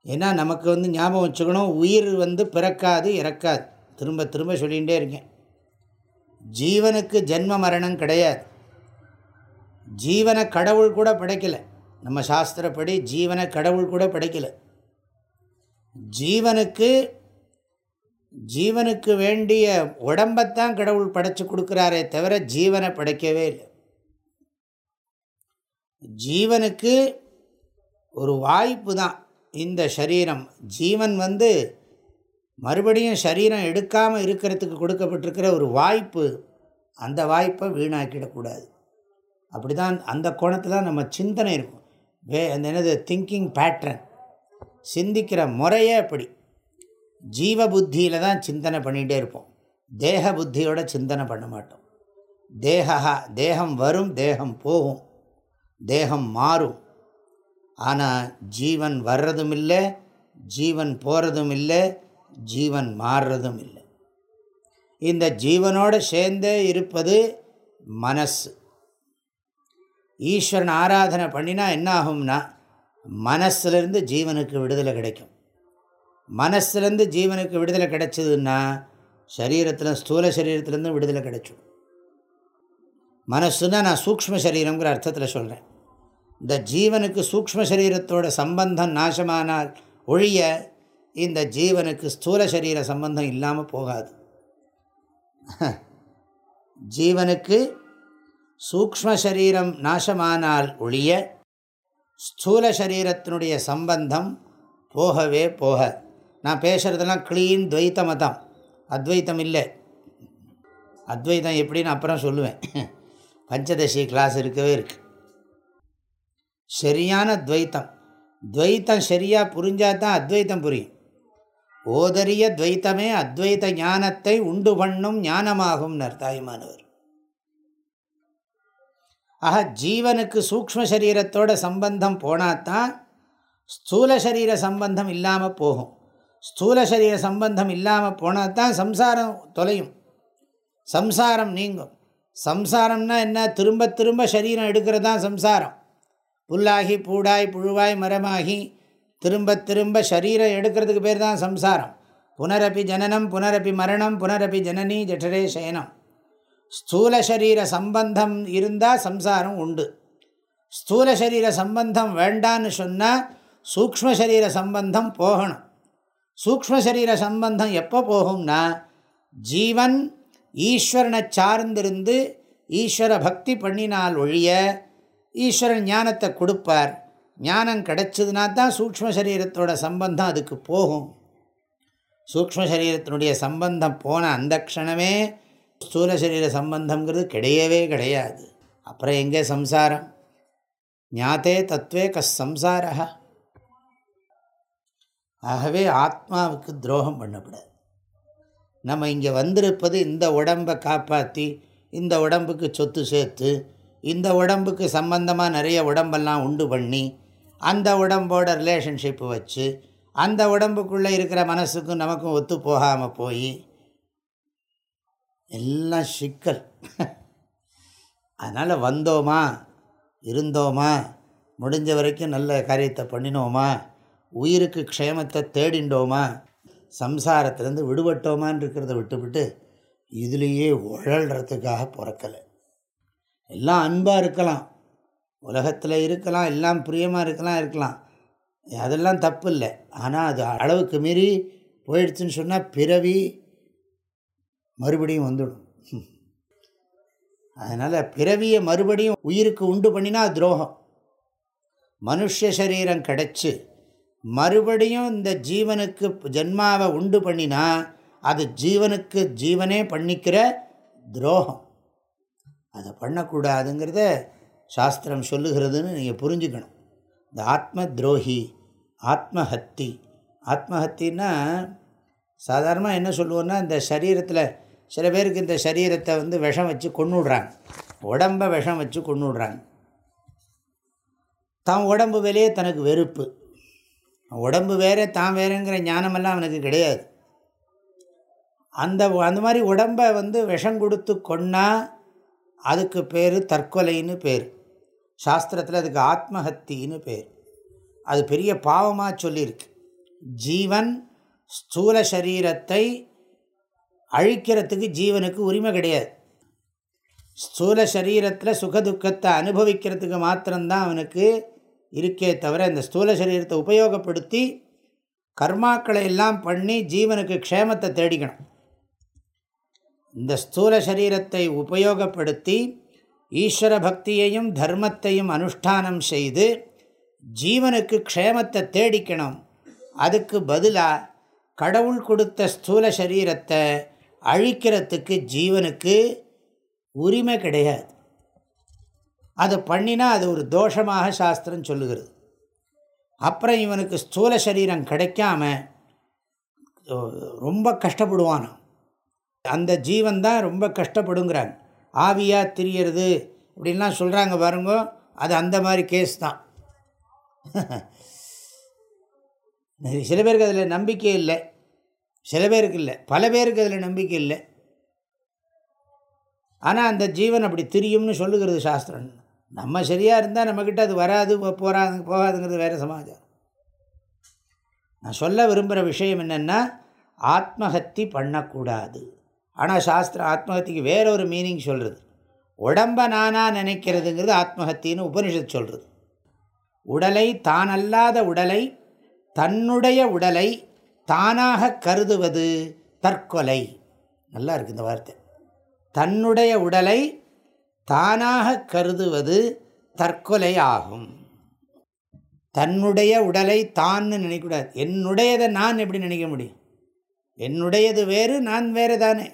ஏன்னா நமக்கு வந்து ஞாபகம் வச்சுக்கணும் உயிர் வந்து பிறக்காது இறக்காது. திரும்ப திரும்ப சொல்லிகிட்டே இருக்கேன். ஜீவனுக்கு ஜென்ம மரணம் கிடையாது. ஜீவனை கடவுள் கூட படைக்கலை. நம்ம சாஸ்திரப்படி ஜீவனை கடவுள் கூட படைக்கலை. ஜீவனுக்கு ஜீவனுக்கு வேண்டிய உடம்பைத்தான் கடவுள் படைச்சி கொடுக்குறாரே தவிர ஜீவனை படைக்கவே இல்லை. ஜீவனுக்கு ஒரு வாய்ப்பு தான் இந்த சரீரம். ஜீவன் வந்து மறுபடியும் சரீரம் எடுக்காமல் இருக்கிறதுக்கு கொடுக்கப்பட்டிருக்கிற ஒரு வாய்ப்பு அந்த வாய்ப்பை வீணாக்கிடக்கூடாது. அப்படி தான் அந்த கோணத்தில் தான் நம்ம சிந்தனை இருக்கும். வே அந்த என்னது திங்கிங் பேட்ரன் சிந்திக்கிற முறையே அப்படி. ஜீவ புத்தியில் தான் சிந்தனை பண்ணிகிட்டே இருப்போம். தேக புத்தியோட சிந்தனை பண்ண மாட்டோம். தேகா தேகம் வரும் தேகம் போகும். தேகம் மாறும். ஆனால் ஜீவன் வர்றதும் இல்லை ஜீவன் போகிறதும் இல்லை ஜீவன் மாறுறதும் இல்லை இந்த ஜீவனோடு சேர்ந்தே இருப்பது மனசு. ஈஸ்வரன் ஆராதனை பண்ணினா என்ன ஆகும்னா மனசுலேருந்து ஜீவனுக்கு விடுதலை கிடைக்கும். மனசுலேருந்து ஜீவனுக்கு விடுதலை கிடைச்சதுன்னா சரீரத்தில் ஸ்தூல சரீரத்துலேருந்து விடுதலை கிடைச்சிடும். மனசுன்னா நான் சூக்ம சரீரங்கிற அர்த்தத்தில் சொல்கிறேன் இந்த ஜீவனுக்கு சூக்ம சரீரத்தோட சம்பந்தம் நாசமானால் ஒழிய இந்த ஜீவனுக்கு ஸ்தூல சரீர சம்பந்தம் இல்லாமல் போகாது. *laughs* ஜீவனுக்கு சூக்ம சரீரம் நாசமானால் ஒழிய ஸ்தூல சரீரத்தினுடைய சம்பந்தம் போகவே போக. நான் பேசுகிறதெல்லாம் க்ளீன் துவைத்த மதம் அத்வைத்தம் இல்லை. அத்வைத்தம் எப்படின்னு அப்புறம் சொல்லுவேன். *laughs* பஞ்சதசி கிளாஸ் இருக்கவே இருக்குது சரியான துவைத்தம். துவைத்தம் சரியாக புரிஞ்சால் தான் அத்வைத்தம் புரியும். ஓதரிய துவைத்தமே அத்வைத ஞானத்தை உண்டு பண்ணும் ஞானமாகும் தாய்மானவர். ஆக ஜீவனுக்கு சூக்ம சரீரத்தோட சம்பந்தம் போனாதான் ஸ்தூல சரீர சம்பந்தம் இல்லாமல் போகும். ஸ்தூல சரீர சம்பந்தம் இல்லாமல் போனால் தான் சம்சாரம் தொலையும். சம்சாரம் நீங்கும். சம்சாரம்னா என்ன? திரும்ப திரும்ப சரீரம் எடுக்கிறது தான் சம்சாரம். புல்லாகி பூடாய் புழுவாய் மரமாகி திரும்ப திரும்ப சரீரம் எடுக்கிறதுக்கு பேர் தான் சம்சாரம். புனரப்பி ஜனனம் புனரப்பி மரணம் புனரப்பி ஜனனி ஜட்டரே சயனம். ஸ்தூல சரீர சம்பந்தம் இருந்தால் சம்சாரம் உண்டு. ஸ்தூல சரீர சம்பந்தம் வேண்டான்னு சொன்னால் சூக்ம சரீர சம்பந்தம் போகணும். சூக்ம சரீர சம்பந்தம் எப்போ போகும்னா ஜீவன் ஈஸ்வரனை சார்ந்திருந்து ஈஸ்வர பக்தி பண்ணினால் ஒழிய ஈஸ்வரன் ஞானத்தை கொடுப்பார். ஞானம் கிடைச்சதுனா தான் சூக்ம சரீரத்தோட சம்பந்தம் அதுக்கு போகும். சூக்ம சரீரத்தினுடைய சம்பந்தம் போன அந்த க்ஷணமே ஸ்தூல சரீர சம்பந்தங்கிறது கிடையவே கிடையாது. அப்புறம் எங்கே சம்சாரம்? ஞாத்தே தத்துவே கஸ் சம்சாரா ஆகவே ஆத்மாவுக்கு துரோகம் பண்ணக்கூடாது. நம்ம இங்கே வந்திருப்பது இந்த உடம்பை காப்பாற்றி இந்த உடம்புக்கு சொத்து சேர்த்து இந்த உடம்புக்கு சம்பந்தமாக நிறைய உடம்பெல்லாம் உண்டு பண்ணி அந்த உடம்போட ரிலேஷன்ஷிப்பு வச்சு அந்த உடம்புக்குள்ளே இருக்கிற மனசுக்கும் நமக்கும் ஒத்து போகாமல் போய் எல்லாம் சிக்கல். அதனால் வந்தோமா இருந்தோமா முடிஞ்ச வரைக்கும் நல்ல காரியத்தை பண்ணினோமா உயிருக்கு க்ஷேமத்தை தேடிண்டோமா சம்சாரத்திலேருந்து விடுபட்டோமான்னு இருக்கிறத விட்டுவிட்டு இதுலேயே உழல்றதுக்காக பிறக்கலை. எல்லாம் அன்பாக இருக்கலாம். உலகத்தில் இருக்கலாம் எல்லாம் பிரியமாக இருக்கலாம் இருக்கலாம். அதெல்லாம் தப்பு இல்லை ஆனால் அது அளவுக்கு மீறி போயிடுச்சுன்னு சொன்னால் பிறவி மறுபடியும் வந்துடும். அதனால் பிறவியை மறுபடியும் உயிருக்கு உண்டு பண்ணினா துரோகம். மனுஷ சரீரம் கிடச்சி மறுபடியும் இந்த ஜீவனுக்கு ஜென்மாவை உண்டு பண்ணினா அது ஜீவனுக்கு ஜீவனே பண்ணிக்கிற துரோகம். அதை பண்ணக்கூடாதுங்கிறத சாஸ்திரம் சொல்லுகிறதுன்னு நீங்கள் புரிஞ்சுக்கணும். இந்த ஆத்ம துரோகி ஆத்மஹத்தி. ஆத்மஹத்தின்னா சாதாரணமாக என்ன சொல்லுவோன்னா இந்த சரீரத்தில் சில பேருக்கு இந்த சரீரத்தை வந்து விஷம் வச்சு கொண்டுடுறாங்க உடம்பை விஷம் வச்சு கொண்டுடுறாங்க தான் உடம்பு விலையே தனக்கு வெறுப்பு. உடம்பு வேறே தான் வேறுங்கிற ஞானமெல்லாம் அவனுக்கு கிடையாது. அந்த அந்த மாதிரி உடம்பை வந்து விஷம் கொடுத்து கொன்னால் அதுக்கு பேர் தற்கொலைன்னு பேர். சாஸ்திரத்தில் அதுக்கு ஆத்மஹத்தின்னு பேர். அது பெரிய பாவமாக சொல்லியிருக்கு ஜீவன் ஸ்தூல சரீரத்தை அழிக்கிறதுக்கு ஜீவனுக்கு உரிமை கிடையாது. ஸ்தூல சரீரத்தில் சுகதுக்கத்தை அனுபவிக்கிறதுக்கு மாத்திரம்தான் அவனுக்கு இருக்கே தவிர இந்த ஸ்தூல சரீரத்தை உபயோகப்படுத்தி கர்மாக்களை எல்லாம் பண்ணி ஜீவனுக்கு க்ஷேமத்தை தேடிக்கணும். இந்த ஸ்தூல சரீரத்தை உபயோகப்படுத்தி ஈஸ்வர பக்தியையும் தர்மத்தையும் அனுஷ்டானம் செய்து ஜீவனுக்கு க்ஷேமத்தை தேடிக்கணும். அதுக்கு பதிலாக கடவுள் கொடுத்த ஸ்தூல சரீரத்தை அழிக்கிறதுக்கு ஜீவனுக்கு உரிமை கிடையாது. அதை பண்ணினா அது ஒரு தோஷமாக சாஸ்திரம் சொல்லுகிறது. அப்புறம் இவனுக்கு ஸ்தூல சரீரம் கிடைக்காம ரொம்ப கஷ்டப்படுவானான் அந்த ஜீவன் தான் ரொம்ப கஷ்டப்படுங்கிறாங்க. ஆவியாக தெரியறது அப்படின்லாம் சொல்கிறாங்க பாருங்க அது அந்த மாதிரி கேஸ் தான். *laughs* சில பேருக்கு அதில் நம்பிக்கை இல்லை. சில பேருக்கு இல்லை. பல பேருக்கு அதில் நம்பிக்கை இல்லை. ஆனால் அந்த ஜீவன் அப்படி திரியும்னு சொல்லுகிறது சாஸ்திரம். நம்ம சரியாக இருந்தால் நம்மக்கிட்ட அது வராது போகாது போகாதுங்கிறது வேறு சமாச்சாரம். நான் சொல்ல விரும்புகிற விஷயம் என்னென்னா ஆத்மஹத்தி பண்ணக்கூடாது. ஆனால் சாஸ்திரம் ஆத்மஹத்திக்கு வேற ஒரு மீனிங் சொல்கிறது உடம்பை நானாக நினைக்கிறதுங்கிறது ஆத்மஹத்தின்னு உபனிஷத் சொல்கிறது உடலை தான் அல்லாத உடலை தன்னுடைய உடலை தானாக கருதுவது தற்கொலை. நல்லா இருக்குது இந்த வார்த்தை. தன்னுடைய உடலை தானாக கருதுவது தற்கொலை ஆகும் தன்னுடைய உடலை தான்னு நினைக்கக்கூடாது. என்னுடையதை நான் எப்படி நினைக்க முடியும்? என்னுடையது வேறு நான் வேறு தானே?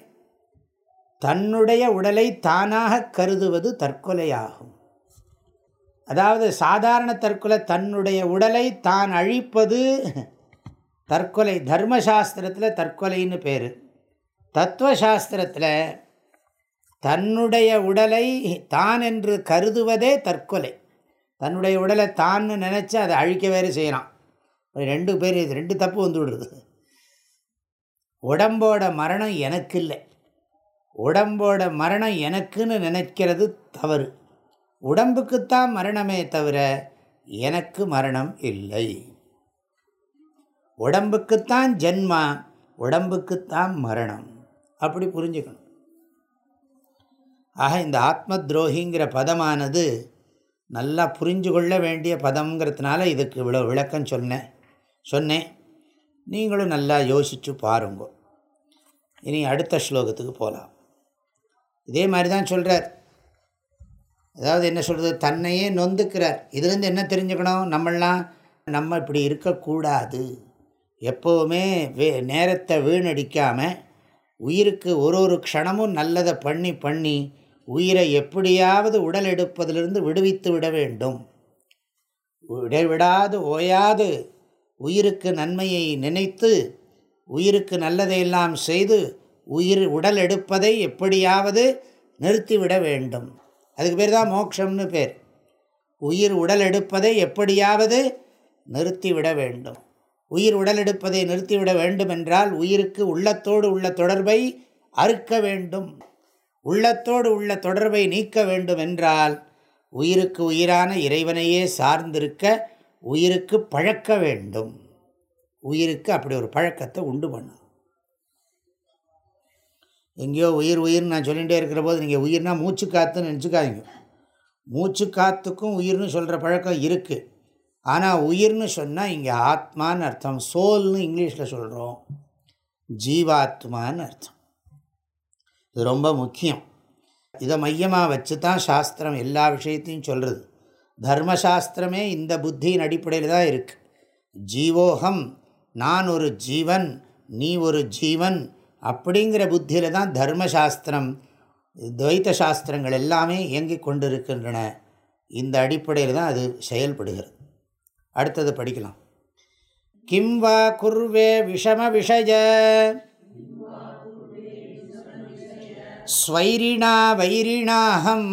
தன்னுடைய உடலை தானாக கருதுவது தற்கொலையாகும். அதாவது சாதாரண தற்கொலை தன்னுடைய உடலை தான் அழிப்பது தற்கொலை. தர்மசாஸ்திரத்தில் தற்கொலைன்னு பேர். தத்துவசாஸ்திரத்தில் தன்னுடைய உடலை தான் என்று கருதுவதே தற்கொலை. தன்னுடைய உடலை தான் நினச்சி அதை அழிக்க வேறு செய்கிறான் ரெண்டு பேர் இது ரெண்டு தப்பு வந்து விடுறது. உடம்போட மரணம் எனக்கு இல்லை உடம்போட மரணம் எனக்குன்னு நினைக்கிறது தவறு. உடம்புக்குத்தான் மரணமே தவிர எனக்கு மரணம் இல்லை. உடம்புக்குத்தான் ஜென்மா உடம்புக்குத்தான் மரணம். அப்படி புரிஞ்சுக்கணும். ஆக இந்த ஆத்ம துரோகிங்கிற பதமானது நல்லா புரிஞ்சு கொள்ள வேண்டிய பதம்ங்கிறதுனால இதுக்கு இவ்வளோ விளக்கம் சொன்னேன். சொன்னேன். நீங்களும் நல்லா யோசித்து பாருங்க. இனி அடுத்த ஸ்லோகத்துக்கு போகலாம் இதே மாதிரி தான் சொல்கிறார் அதாவது என்ன சொல்கிறது தன்னையே நொந்துக்கிறார். இதுலேருந்து என்ன தெரிஞ்சுக்கணும்? நம்மளாம் நம்ம இப்படி இருக்கக்கூடாது. எப்போவுமே வே நேரத்தை வீணடிக்காமல் உயிருக்கு ஒரு ஒரு க்ஷணமும் நல்லதை பண்ணி பண்ணி உயிரை எப்படியாவது உடல் எடுப்பதிலிருந்து விடுவித்து விட வேண்டும். இடைவிடாது ஓயாது உயிருக்கு நன்மையை நினைத்து உயிருக்கு நல்லதையெல்லாம் செய்து உயிர் உடல் எடுப்பதை எப்படியாவது நிறுத்திவிட வேண்டும். அதுக்கு பேர் தான் மோக்ஷம்னு பேர். உயிர் உடல் எடுப்பதை எப்படியாவது நிறுத்திவிட வேண்டும். உயிர் உடல் எடுப்பதை நிறுத்திவிட வேண்டும் என்றால் உயிருக்கு உள்ளத்தோடு உள்ள தொடர்பை அறுக்க வேண்டும். உள்ளத்தோடு உள்ள தொடர்பை நீக்க வேண்டுமென்றால் உயிருக்கு உயிரான இறைவனையே சார்ந்திருக்க உயிருக்கு பழக்க வேண்டும். உயிருக்கு அப்படி ஒரு பழக்கத்தை உண்டு பண்ணும். எங்கேயோ உயிர் உயிர்னு நான் சொல்லிகிட்டே இருக்கிற போது நீங்கள் உயிர்னா மூச்சு காத்துன்னு நினச்சிக்காதீங்க. மூச்சு காத்துக்கும் உயிர்னு சொல்கிற பழக்கம் இருக்குது. ஆனால் உயிர்னு சொன்னால் இங்கே ஆத்மான்னு அர்த்தம். சோல்னு இங்கிலீஷில் சொல்கிறோம். ஜீவாத்மான்னு அர்த்தம். இது ரொம்ப முக்கியம். இதை மையமாக வச்சு தான் சாஸ்திரம் எல்லா விஷயத்தையும் சொல்கிறது தர்மசாஸ்திரமே இந்த புத்தியின் அடிப்படையில் தான் இருக்குது ஜீவோகம் நான் ஒரு ஜீவன் நீ ஒரு ஜீவன் அப்படிங்கிற புத்தியில் தான் தர்மசாஸ்திரம் துவைத்த சாஸ்திரங்கள் எல்லாமே இயங்கி கொண்டிருக்கின்றன. இந்த அடிப்படையில் தான் அது செயல்படுகிறது. அடுத்தது படிக்கலாம். கிம் வா குர்வே விஷம விஷய ஸ்வைரிணா வைரிணாஹம்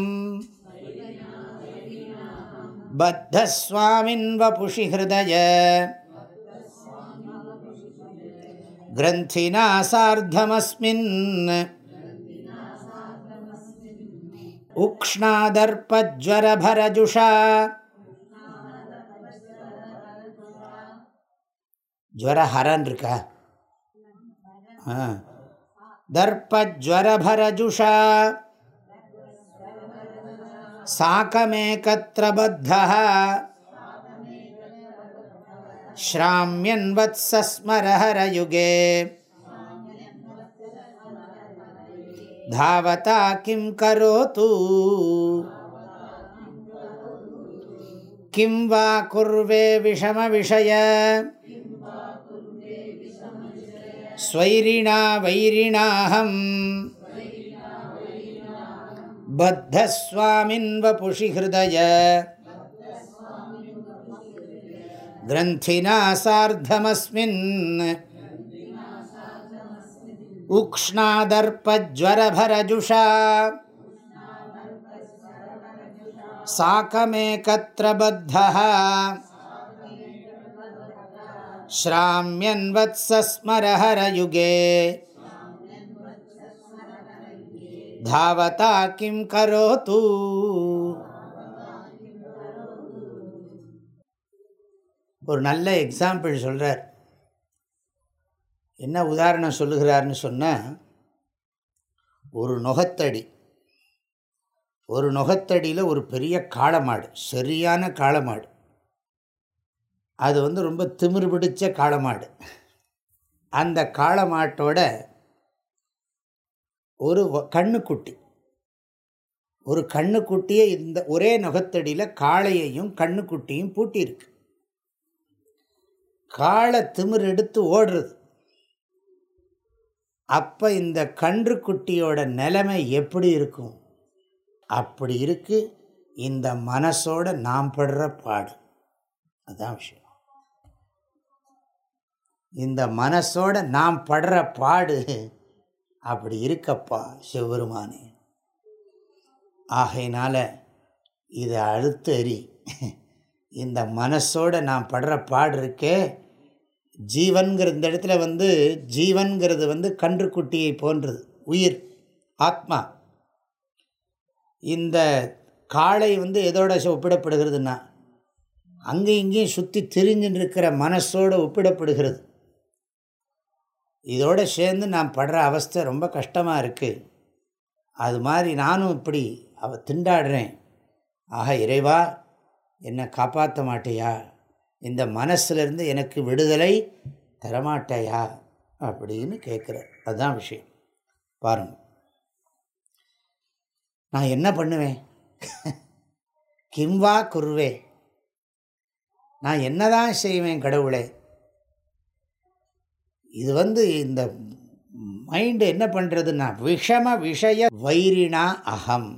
பத்தஸ்வாமின் வபுஷி ஹிருதய கிரந்தினா சார்த்தமஸ்மின் உக்ஷ்ணாதர்பஜ்வரபரஜுஷா ஜுவரஹரன் இருக்கா ஆ दर्पज्वरभरजुषा। साकमेकत्र बद्धः श्राम्यन्वत्सस्मरहरयुगे। धावता किं करोतु? किं वा कुर्वे विषमविषय? स्वैरिणा वैरिणाहम् बद्धस्वामिन्वपुषि हृदय ग्रन्थिना सार्धमस्मिन्। उक्ष्णादर्पज्वरभरजुषा। साकमेकत्र बद्धः श्राम्यन्वत्सस्मरहरयुगे தாவதா கிம் கரோத்து ஒரு நல்ல எக்ஸாம்பிள் சொல்கிறார் என்ன உதாரணம் சொல்லுகிறார்னு சொன்னால் ஒரு நுகத்தடி ஒரு நுகத்தடியில் ஒரு பெரிய காளமாடு சரியான காளமாடு அது வந்து ரொம்ப திமிரு பிடிச்ச காளமாடு. அந்த காளமாட்டோட ஒரு கண்ணுக்குட்டி. ஒரு கண்ணுக்குட்டியை இந்த ஒரே நுகத்தடியில் காளையையும் கண்ணுக்குட்டியும் பூட்டியிருக்கு. காளை திமிர் எடுத்து ஓடுறது. அப்போ இந்த கன்றுக்குட்டியோட நிலைமை எப்படி இருக்கும்? அப்படி இருக்குது இந்த மனசோட நாம் படுற பாடு. அதுதான் விஷயம். இந்த மனசோட நாம் படுற பாடு அப்படி இருக்கப்பா சிவபெருமானே. ஆகையினால இதை அழுத்து எறி இந்த மனசோட நான் படுற பாடு இருக்கே ஜீவன்கிற இந்த இடத்துல வந்து ஜீவன்கிறது வந்து கன்றுக்குட்டியை போன்றது உயிர் ஆத்மா. இந்த காளை வந்து எதோட ஒப்பிடப்படுகிறதுனா அங்கேயும் இங்கேயும் சுற்றி திரிஞ்சுன்னு இருக்கிற மனசோடு ஒப்பிடப்படுகிறது. இதோடு சேர்ந்து நான் படுற அவஸ்தை ரொம்ப கஷ்டமாக இருக்குது அது மாதிரி நானும் இப்படி அவ திண்டாடுறேன். ஆக இறைவா என்னை காப்பாற்ற மாட்டேயா? இந்த மனசுலேருந்து எனக்கு விடுதலை தரமாட்டையா? அப்படின்னு கேட்குறார். அதுதான் விஷயம். பாருங்கள் நான் என்ன பண்ணுவேன்? கிம்வா குருவே. நான் என்னதான் செய்வேன் கடவுளே? இது வந்து இந்த மைண்டு என்ன பண்ணுறதுன்னா விஷம விஷய வைரினா அகம்.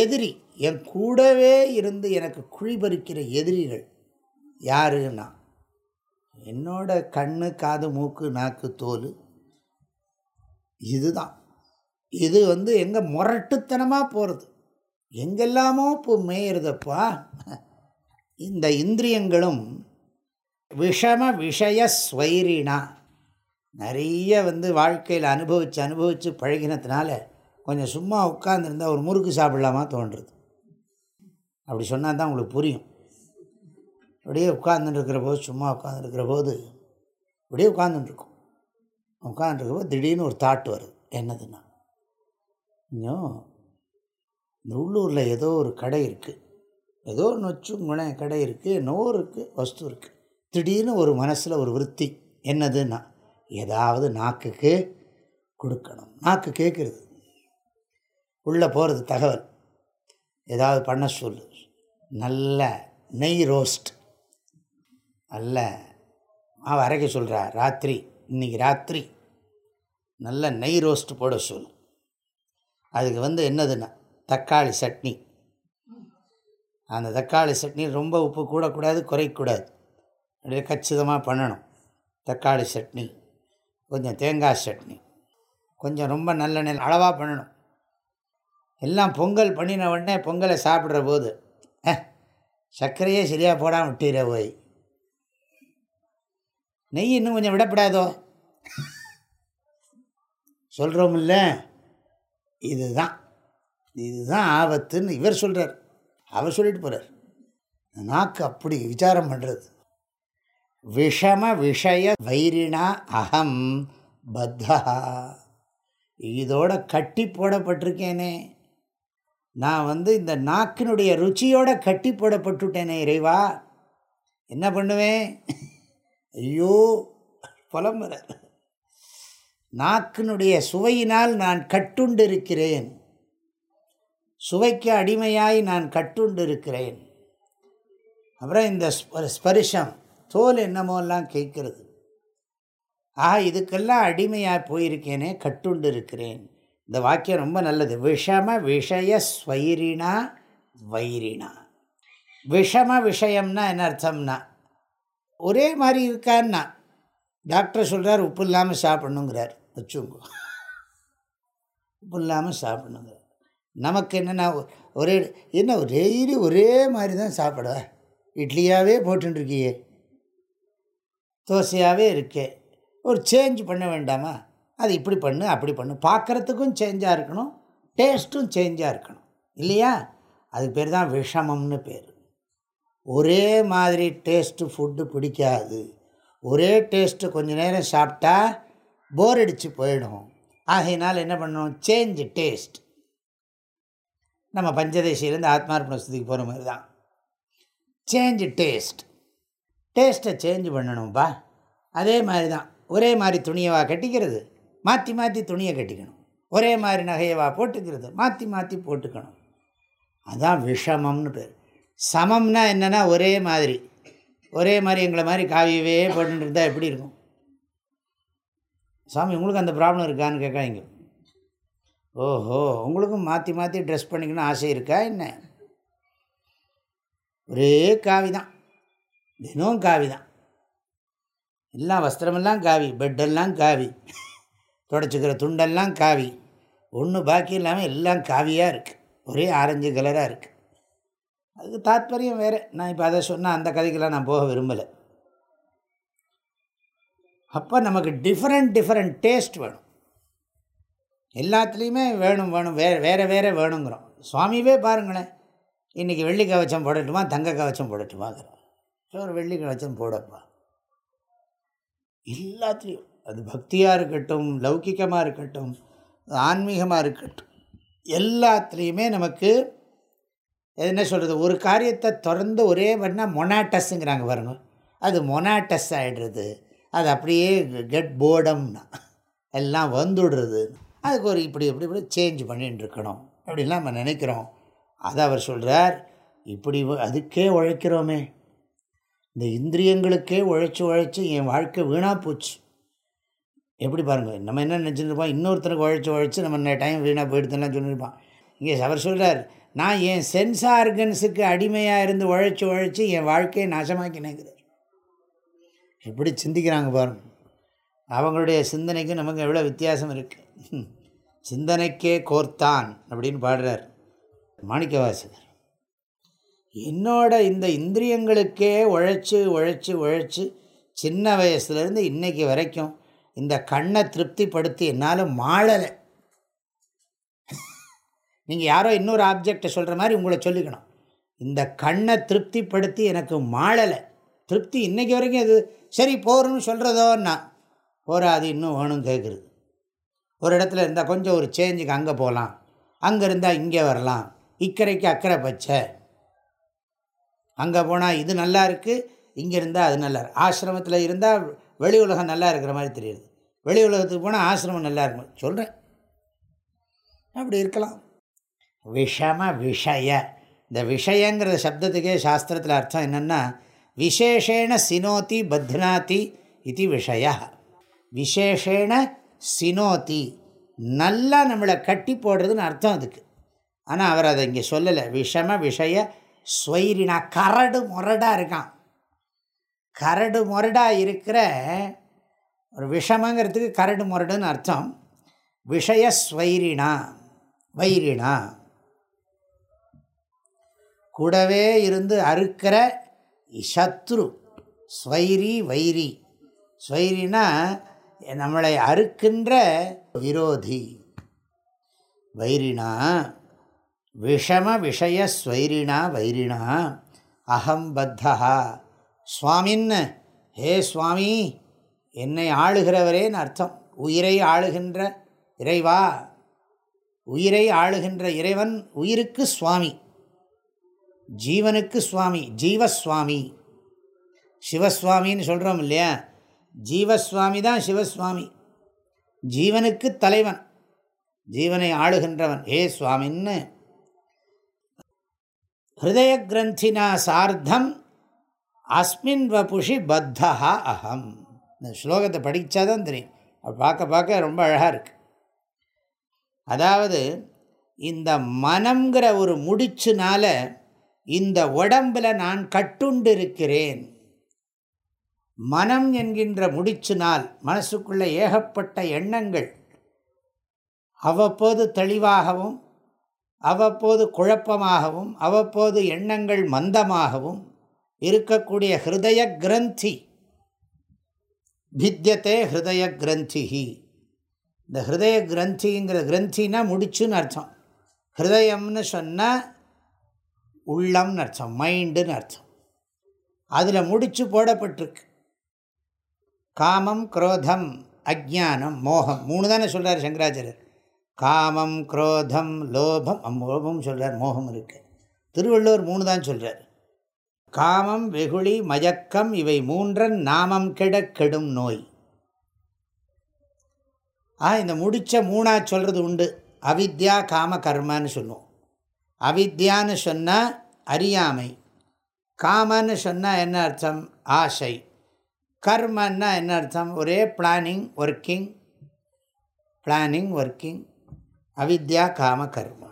எதிரி என் கூடவே இருந்து எனக்கு குழிபறிக்கிற எதிரிகள் யாருன்னா என்னோட கண்ணு காது மூக்கு நாக்கு தோல் இதுதான். இது வந்து எங்கே முரட்டுத்தனமாக போகிறது எங்கெல்லாமோ இப்போ மேயிறதப்பா இந்த இந்திரியங்களும் விஷம விஷய ஸ்வைரினா நிறைய வந்து வாழ்க்கையில் அனுபவித்து அனுபவித்து பழகினதுனால கொஞ்சம் சும்மா உட்காந்துருந்தால் ஒரு முறுக்கு சாப்பிடலாமா தோன்றுறது. அப்படி சொன்னால் தான் உங்களுக்கு புரியும். அப்படியே உட்காந்துருக்கிற போது சும்மா உட்காந்துருக்கிற போது அப்படியே உட்காந்துட்டுருக்கும் உட்காந்துருக்க போது திடீர்னு ஒரு தாட் வருது. என்னதுன்னா இன்னும் இந்த உள்ளூரில் ஏதோ ஒரு கடை இருக்குது ஏதோ நொச்சு முனை கடை இருக்குது நோ இருக்குது வஸ்து இருக்குது திடீர்னு ஒரு மனசில் ஒரு விற்பி என்னதுன்னா ஏதாவது நாக்குக்கு கொடுக்கணும். நாக்கு கேட்குறது. உள்ளே போகிறது தகவல். ஏதாவது பண்ண சொல்லு. நல்ல நெய் ரோஸ்ட். நல்ல மாவு அரைக்க சொல்கிறா ராத்திரி இன்றைக்கி ராத்திரி. நல்ல நெய் ரோஸ்ட் போட சொல் அதுக்கு வந்து என்னதுன்னா தக்காளி சட்னி. அந்த தக்காளி சட்னி ரொம்ப உப்பு கூடக்கூடாது குறைக்கூடாது அப்படியே கச்சிதமாக பண்ணணும். தக்காளி சட்னி. கொஞ்சம் தேங்காய் சட்னி கொஞ்சம் ரொம்ப நல்ல நெல் அளவாக பண்ணணும். எல்லாம் பொங்கல் பண்ணின உடனே பொங்கலை சாப்பிட்ற போது சர்க்கரையே சரியாக போடாமல் விட்டுற போய். நெய் இன்னும் கொஞ்சம் விடப்படாதோ? சொல்கிறோமில்ல இதுதான். இதுதான் ஆபத்துன்னு இவர் சொல்கிறார் அவர் சொல்லிட்டு போகிறார் நாக்கு அப்படி விசாரம் பண்ணுறது விஷம விஷய வைரினா அகம் பத்தா இதோட கட்டி போடப்பட்டிருக்கேனே. நான் வந்து இந்த நாக்கினுடைய ருச்சியோட கட்டி போடப்பட்டுட்டேனே இறைவா. என்ன பண்ணுவேன்? ஐயோ புலம்புற நாக்கினுடைய சுவையினால் நான் கட்டுண்டு இருக்கிறேன் சுவைக்கு அடிமையாய் நான் கட்டுண்டு இருக்கிறேன் அப்புறம் இந்த ஸ்பரிசம். தோல் என்னமோலாம் கேட்குறது? ஆக இதுக்கெல்லாம் அடிமையாக போயிருக்கேனே கட்டுண்டு இருக்கிறேன் இந்த வாக்கியம் ரொம்ப நல்லது. விஷம விஷய ஸ்வைரினா வைரினா விஷம விஷயம்னா என்ன அர்த்தம்னா ஒரே மாதிரி இருக்கான்னா டாக்டர் சொல்கிறார் உப்பு இல்லாமல் சாப்பிட்ணுங்கிறார். வச்சுங்கோ உப்பு இல்லாமல் சாப்பிட்ணுங்கிறார். நமக்கு என்னென்னா ஒரே என்ன ஒரே ஒரே மாதிரி தான் சாப்பிடுவேன் இட்லியாகவே போட்டுருக்கியே தோசையாகவே இருக்கே. ஒரு சேஞ்ச் பண்ண வேண்டாமா? அது இப்படி பண்ணு அப்படி பண்ணு. பார்க்குறதுக்கும் சேஞ்சாக இருக்கணும். டேஸ்ட்டும் சேஞ்சாக இருக்கணும். இல்லையா? அதுக்கு பேர் தான் விஷமம்னு பேர். ஒரே மாதிரி டேஸ்ட்டு ஃபுட்டு பிடிக்காது. ஒரே டேஸ்ட்டு கொஞ்சம் நேரம் சாப்பிட்டா போர் அடித்து போயிடும். ஆகையினால் என்ன பண்ணணும்? சேஞ்சு டேஸ்ட் நம்ம பஞ்சதேசியிலேருந்து ஆத்மார்ப்பண வசதிக்கு போகிற மாதிரி தான். சேஞ்சு டேஸ்ட் டேஸ்ட்டை சேஞ்ச் பண்ணணும்ப்பா அதே மாதிரி தான் ஒரே மாதிரி துணியவா கட்டிக்கிறது? மாற்றி மாற்றி துணியை கட்டிக்கணும். ஒரே மாதிரி நகையவா போட்டுக்கிறது? மாற்றி மாற்றி போட்டுக்கணும். அதுதான் விஷமம்னு பேர். சமம்னா என்னென்னா ஒரே மாதிரி. ஒரே மாதிரி எங்களை மாதிரி காவியவே போட்டுட்டு இருந்தால் எப்படி இருக்கும். சாமி உங்களுக்கு அந்த ப்ராப்ளம் இருக்கான்னு கேட்காங்க ஓஹோ உங்களுக்கும் மாற்றி மாற்றி ட்ரெஸ் பண்ணிக்கணும் ஆசை இருக்கா என்ன? ஒரே காவி தான் தினம் காவி தான். எல்லாம் வஸ்திரமெல்லாம் காவி பெட்டெல்லாம் காவி தொடச்சிக்கிற துண்டெல்லாம் காவி. ஒன்று பாக்கி இல்லாமல் எல்லாம் காவியாக இருக்குது ஒரே ஆரஞ்சு கலராக இருக்குது அதுக்கு தாத்பரியம் வேறு. நான் இப்போ அதை சொன்னால் அந்த கதைக்கெல்லாம் நான் போக விரும்பலை. அப்போ நமக்கு டிஃப்ரெண்ட் டிஃப்ரெண்ட் டேஸ்ட் வேணும். எல்லாத்துலேயுமே வேணும் வேணும் வேறு வேறு வேறு வேணுங்கிறோம். சுவாமியே பாருங்களேன். இன்றைக்கி வெள்ளி கவச்சம் போடட்டுமா தங்க கவச்சம் போடட்டுமாங்கிறோம். ஒரு வெள்ளி கவச்சம் போடப்பா. எல்லாத்துலேயும். அது பக்தியாக இருக்கட்டும் லௌக்கிகமாக இருக்கட்டும் ஆன்மீகமாக இருக்கட்டும் எல்லாத்துலேயுமே நமக்கு என்ன சொல்கிறது ஒரு காரியத்தை தொடர்ந்து ஒரே பண்ணால் மொனாட்டஸுங்கிறாங்க பாருங்க. அது மொனாட்டஸ் ஆகிடுறது அது அப்படியே கெட் போர்டம்னா எல்லாம் வந்துடுறது. அதுக்கு ஒரு இப்படி இப்படி இப்படி சேஞ்ச் பண்ணிட்டு இருக்கணும் அப்படின்லாம் நம்ம நினைக்கிறோம். அதை அவர் சொல்கிறார் இப்படி அதுக்கே உழைக்கிறோமே. இந்த இந்திரியங்களுக்கே உழைச்சி உழைச்சி என் வாழ்க்கை வீணாக போச்சு. எப்படி பாருங்கள் நம்ம என்ன நினச்சிருப்போம்? இன்னொருத்தருக்கு உழைச்சி உழைச்சி நம்ம டைம் வீணாக போயிடுதுலாம் சொல்லியிருப்பான். இங்கே அவர் சொல்கிறார் நான் என் சென்ஸ் ஆர்கன்ஸுக்கு அடிமையாக இருந்து உழைச்சி உழைச்சி என் வாழ்க்கையை நாசமாக்கினேங்கிறார். எப்படி சிந்திக்கிறாங்க பாருங்க. அவங்களுடைய சிந்தனைக்கு நமக்கு எவ்வளோ வித்தியாசம் இருக்குது சிந்தனைக்கே கோர்த்தான் அப்படின்னு பாடுறார் மாணிக்கவாசகர். என்னோட இந்த இந்திரியங்களுக்கே உழைச்சி உழைச்சி உழைச்சி சின்ன வயசுலேருந்து இன்றைக்கி வரைக்கும் இந்த கண்ணை திருப்திப்படுத்தி என்னால் மாழலை நீங்கள் யாரோ இன்னொரு ஆப்ஜெக்டை சொல்கிற மாதிரி உங்களை சொல்லிக்கணும். இந்த கண்ணை திருப்திப்படுத்தி எனக்கு மாழலை திருப்தி இன்றைக்கி வரைக்கும் இது சரி போகிறோன்னு சொல்கிறதோன்னா போகாது இன்னும் வேணும் கேட்குறது ஒரு இடத்துல இருந்தால் கொஞ்சம் ஒரு சேஞ்சுக்கு அங்கே போகலாம் அங்கே இருந்தால் இங்கே வரலாம். இக்கரைக்கு அக்கறை பச்சை. அங்கே போனால் இது நல்லா இருக்குது இங்கே இருந்தால் அது நல்லா இருக்கு. ஆசிரமத்தில் இருந்தால் வெளி உலகம் நல்லா இருக்கிற மாதிரி தெரியுது. வெளி உலகத்துக்கு போனால் ஆசிரமம் நல்லா இருக்கும். சொல்கிறேன். அப்படி இருக்கலாம். விஷம விஷய. இந்த விஷயங்கிற சப்தத்துக்கே சாஸ்திரத்தில் அர்த்தம் என்னென்னா விசேஷேண சினோதி பத்னாதி இது விஷய. விசேஷேண சினோதி. நல்லா நம்மளை கட்டி போடுறதுன்னு அர்த்தம் அதுக்கு. ஆனால் அவர் அதை இங்கே சொல்லலை. விஷம விஷய ஸ்வைரினா கரடு முரடாக இருக்கான். கரடு முரடாக இருக்கிற ஒரு விஷமங்கிறதுக்கு கரடு முரடுன்னு அர்த்தம். விஷய ஸ்வைரினா வைரினா. கூடவே இருந்து அறுக்கிற சத்ரு ஸ்வைரி வைரி. ஸ்வைரினா நம்மளை அறுக்கின்ற விரோதி. வைரினா விஷம விஷய வைரிணா அகம் பத்தா சுவாமின்னு ஹே சுவாமி என்னை ஆளுகிறவரேன்னு அர்த்தம். உயிரை ஆளுகின்ற இறைவா. உயிரை ஆளுகின்ற இறைவன் உயிருக்கு சுவாமி. ஜீவனுக்கு சுவாமி ஜீவஸ்வாமி. சிவஸ்வாமின்னு சொல்கிறோம் இல்லையா? ஜீவஸ்வாமி தான் சிவஸ்வாமி. ஜீவனுக்கு தலைவன். ஜீவனை ஆளுகின்றவன். ஏ சுவாமின்னு ஹிருதய கிரந்தினா சார்த்தம் அஸ்மின் வபுஷி பத்தா அகம் இந்த ஸ்லோகத்தை படித்தா தான் தெரியும் பார்க்க பார்க்க ரொம்ப அழகாக இருக்குது அதாவது இந்த மனம்ங்கிற ஒரு முடிச்சுனால இந்த உடம்பில் நான் கட்டுண்டு இருக்கிறேன் மனம் என்கின்ற முடிச்சினால் மனசுக்குள்ள ஏகப்பட்ட எண்ணங்கள் அவ்வப்போது தெளிவாகவும் அவ்வப்போது குழப்பமாகவும் அவ்வப்போது எண்ணங்கள் மந்தமாகவும் இருக்கக்கூடிய ஹிருதய கிரந்தி. பித்தியத்தே ஹிருதய கிரந்திஹி. இந்த ஹிருதய கிரந்திங்கிற கிரந்தினா முடிச்சுன்னு அர்த்தம். ஹிருதயம்னு சொன்னால் உள்ளம்னு அர்த்தம் மைண்டுன்னு அர்த்தம். அதில் முடிச்சு போடப்பட்டிருக்கு. காமம் குரோதம் அஜானம் மோகம் மூணு தானே சொல்கிறார் சங்கராச்சாரியர். காமம் குரோதம் லோபம் லோபம் சொல்கிறார் மோகம் இருக்கு. திருவள்ளுவர் மூணு தான் சொல்கிறார் காமம் வெகுளி மயக்கம் இவை மூன்றன் நாமம் கெட கெடும் நோய். ஆ இந்த முடித்த மூணா சொல்கிறது உண்டு. அவித்யா காம கர்மான்னு சொல்லுவோம். அவித்யான்னு சொன்னால் அறியாமை. காமன்னு சொன்னால் என்ன அர்த்தம்? ஆசை. கர்மன்னா என்ன அர்த்தம்? ஒரே பிளானிங் ஒர்க்கிங் பிளானிங் ஒர்க்கிங் அவித்யா காம கர்மா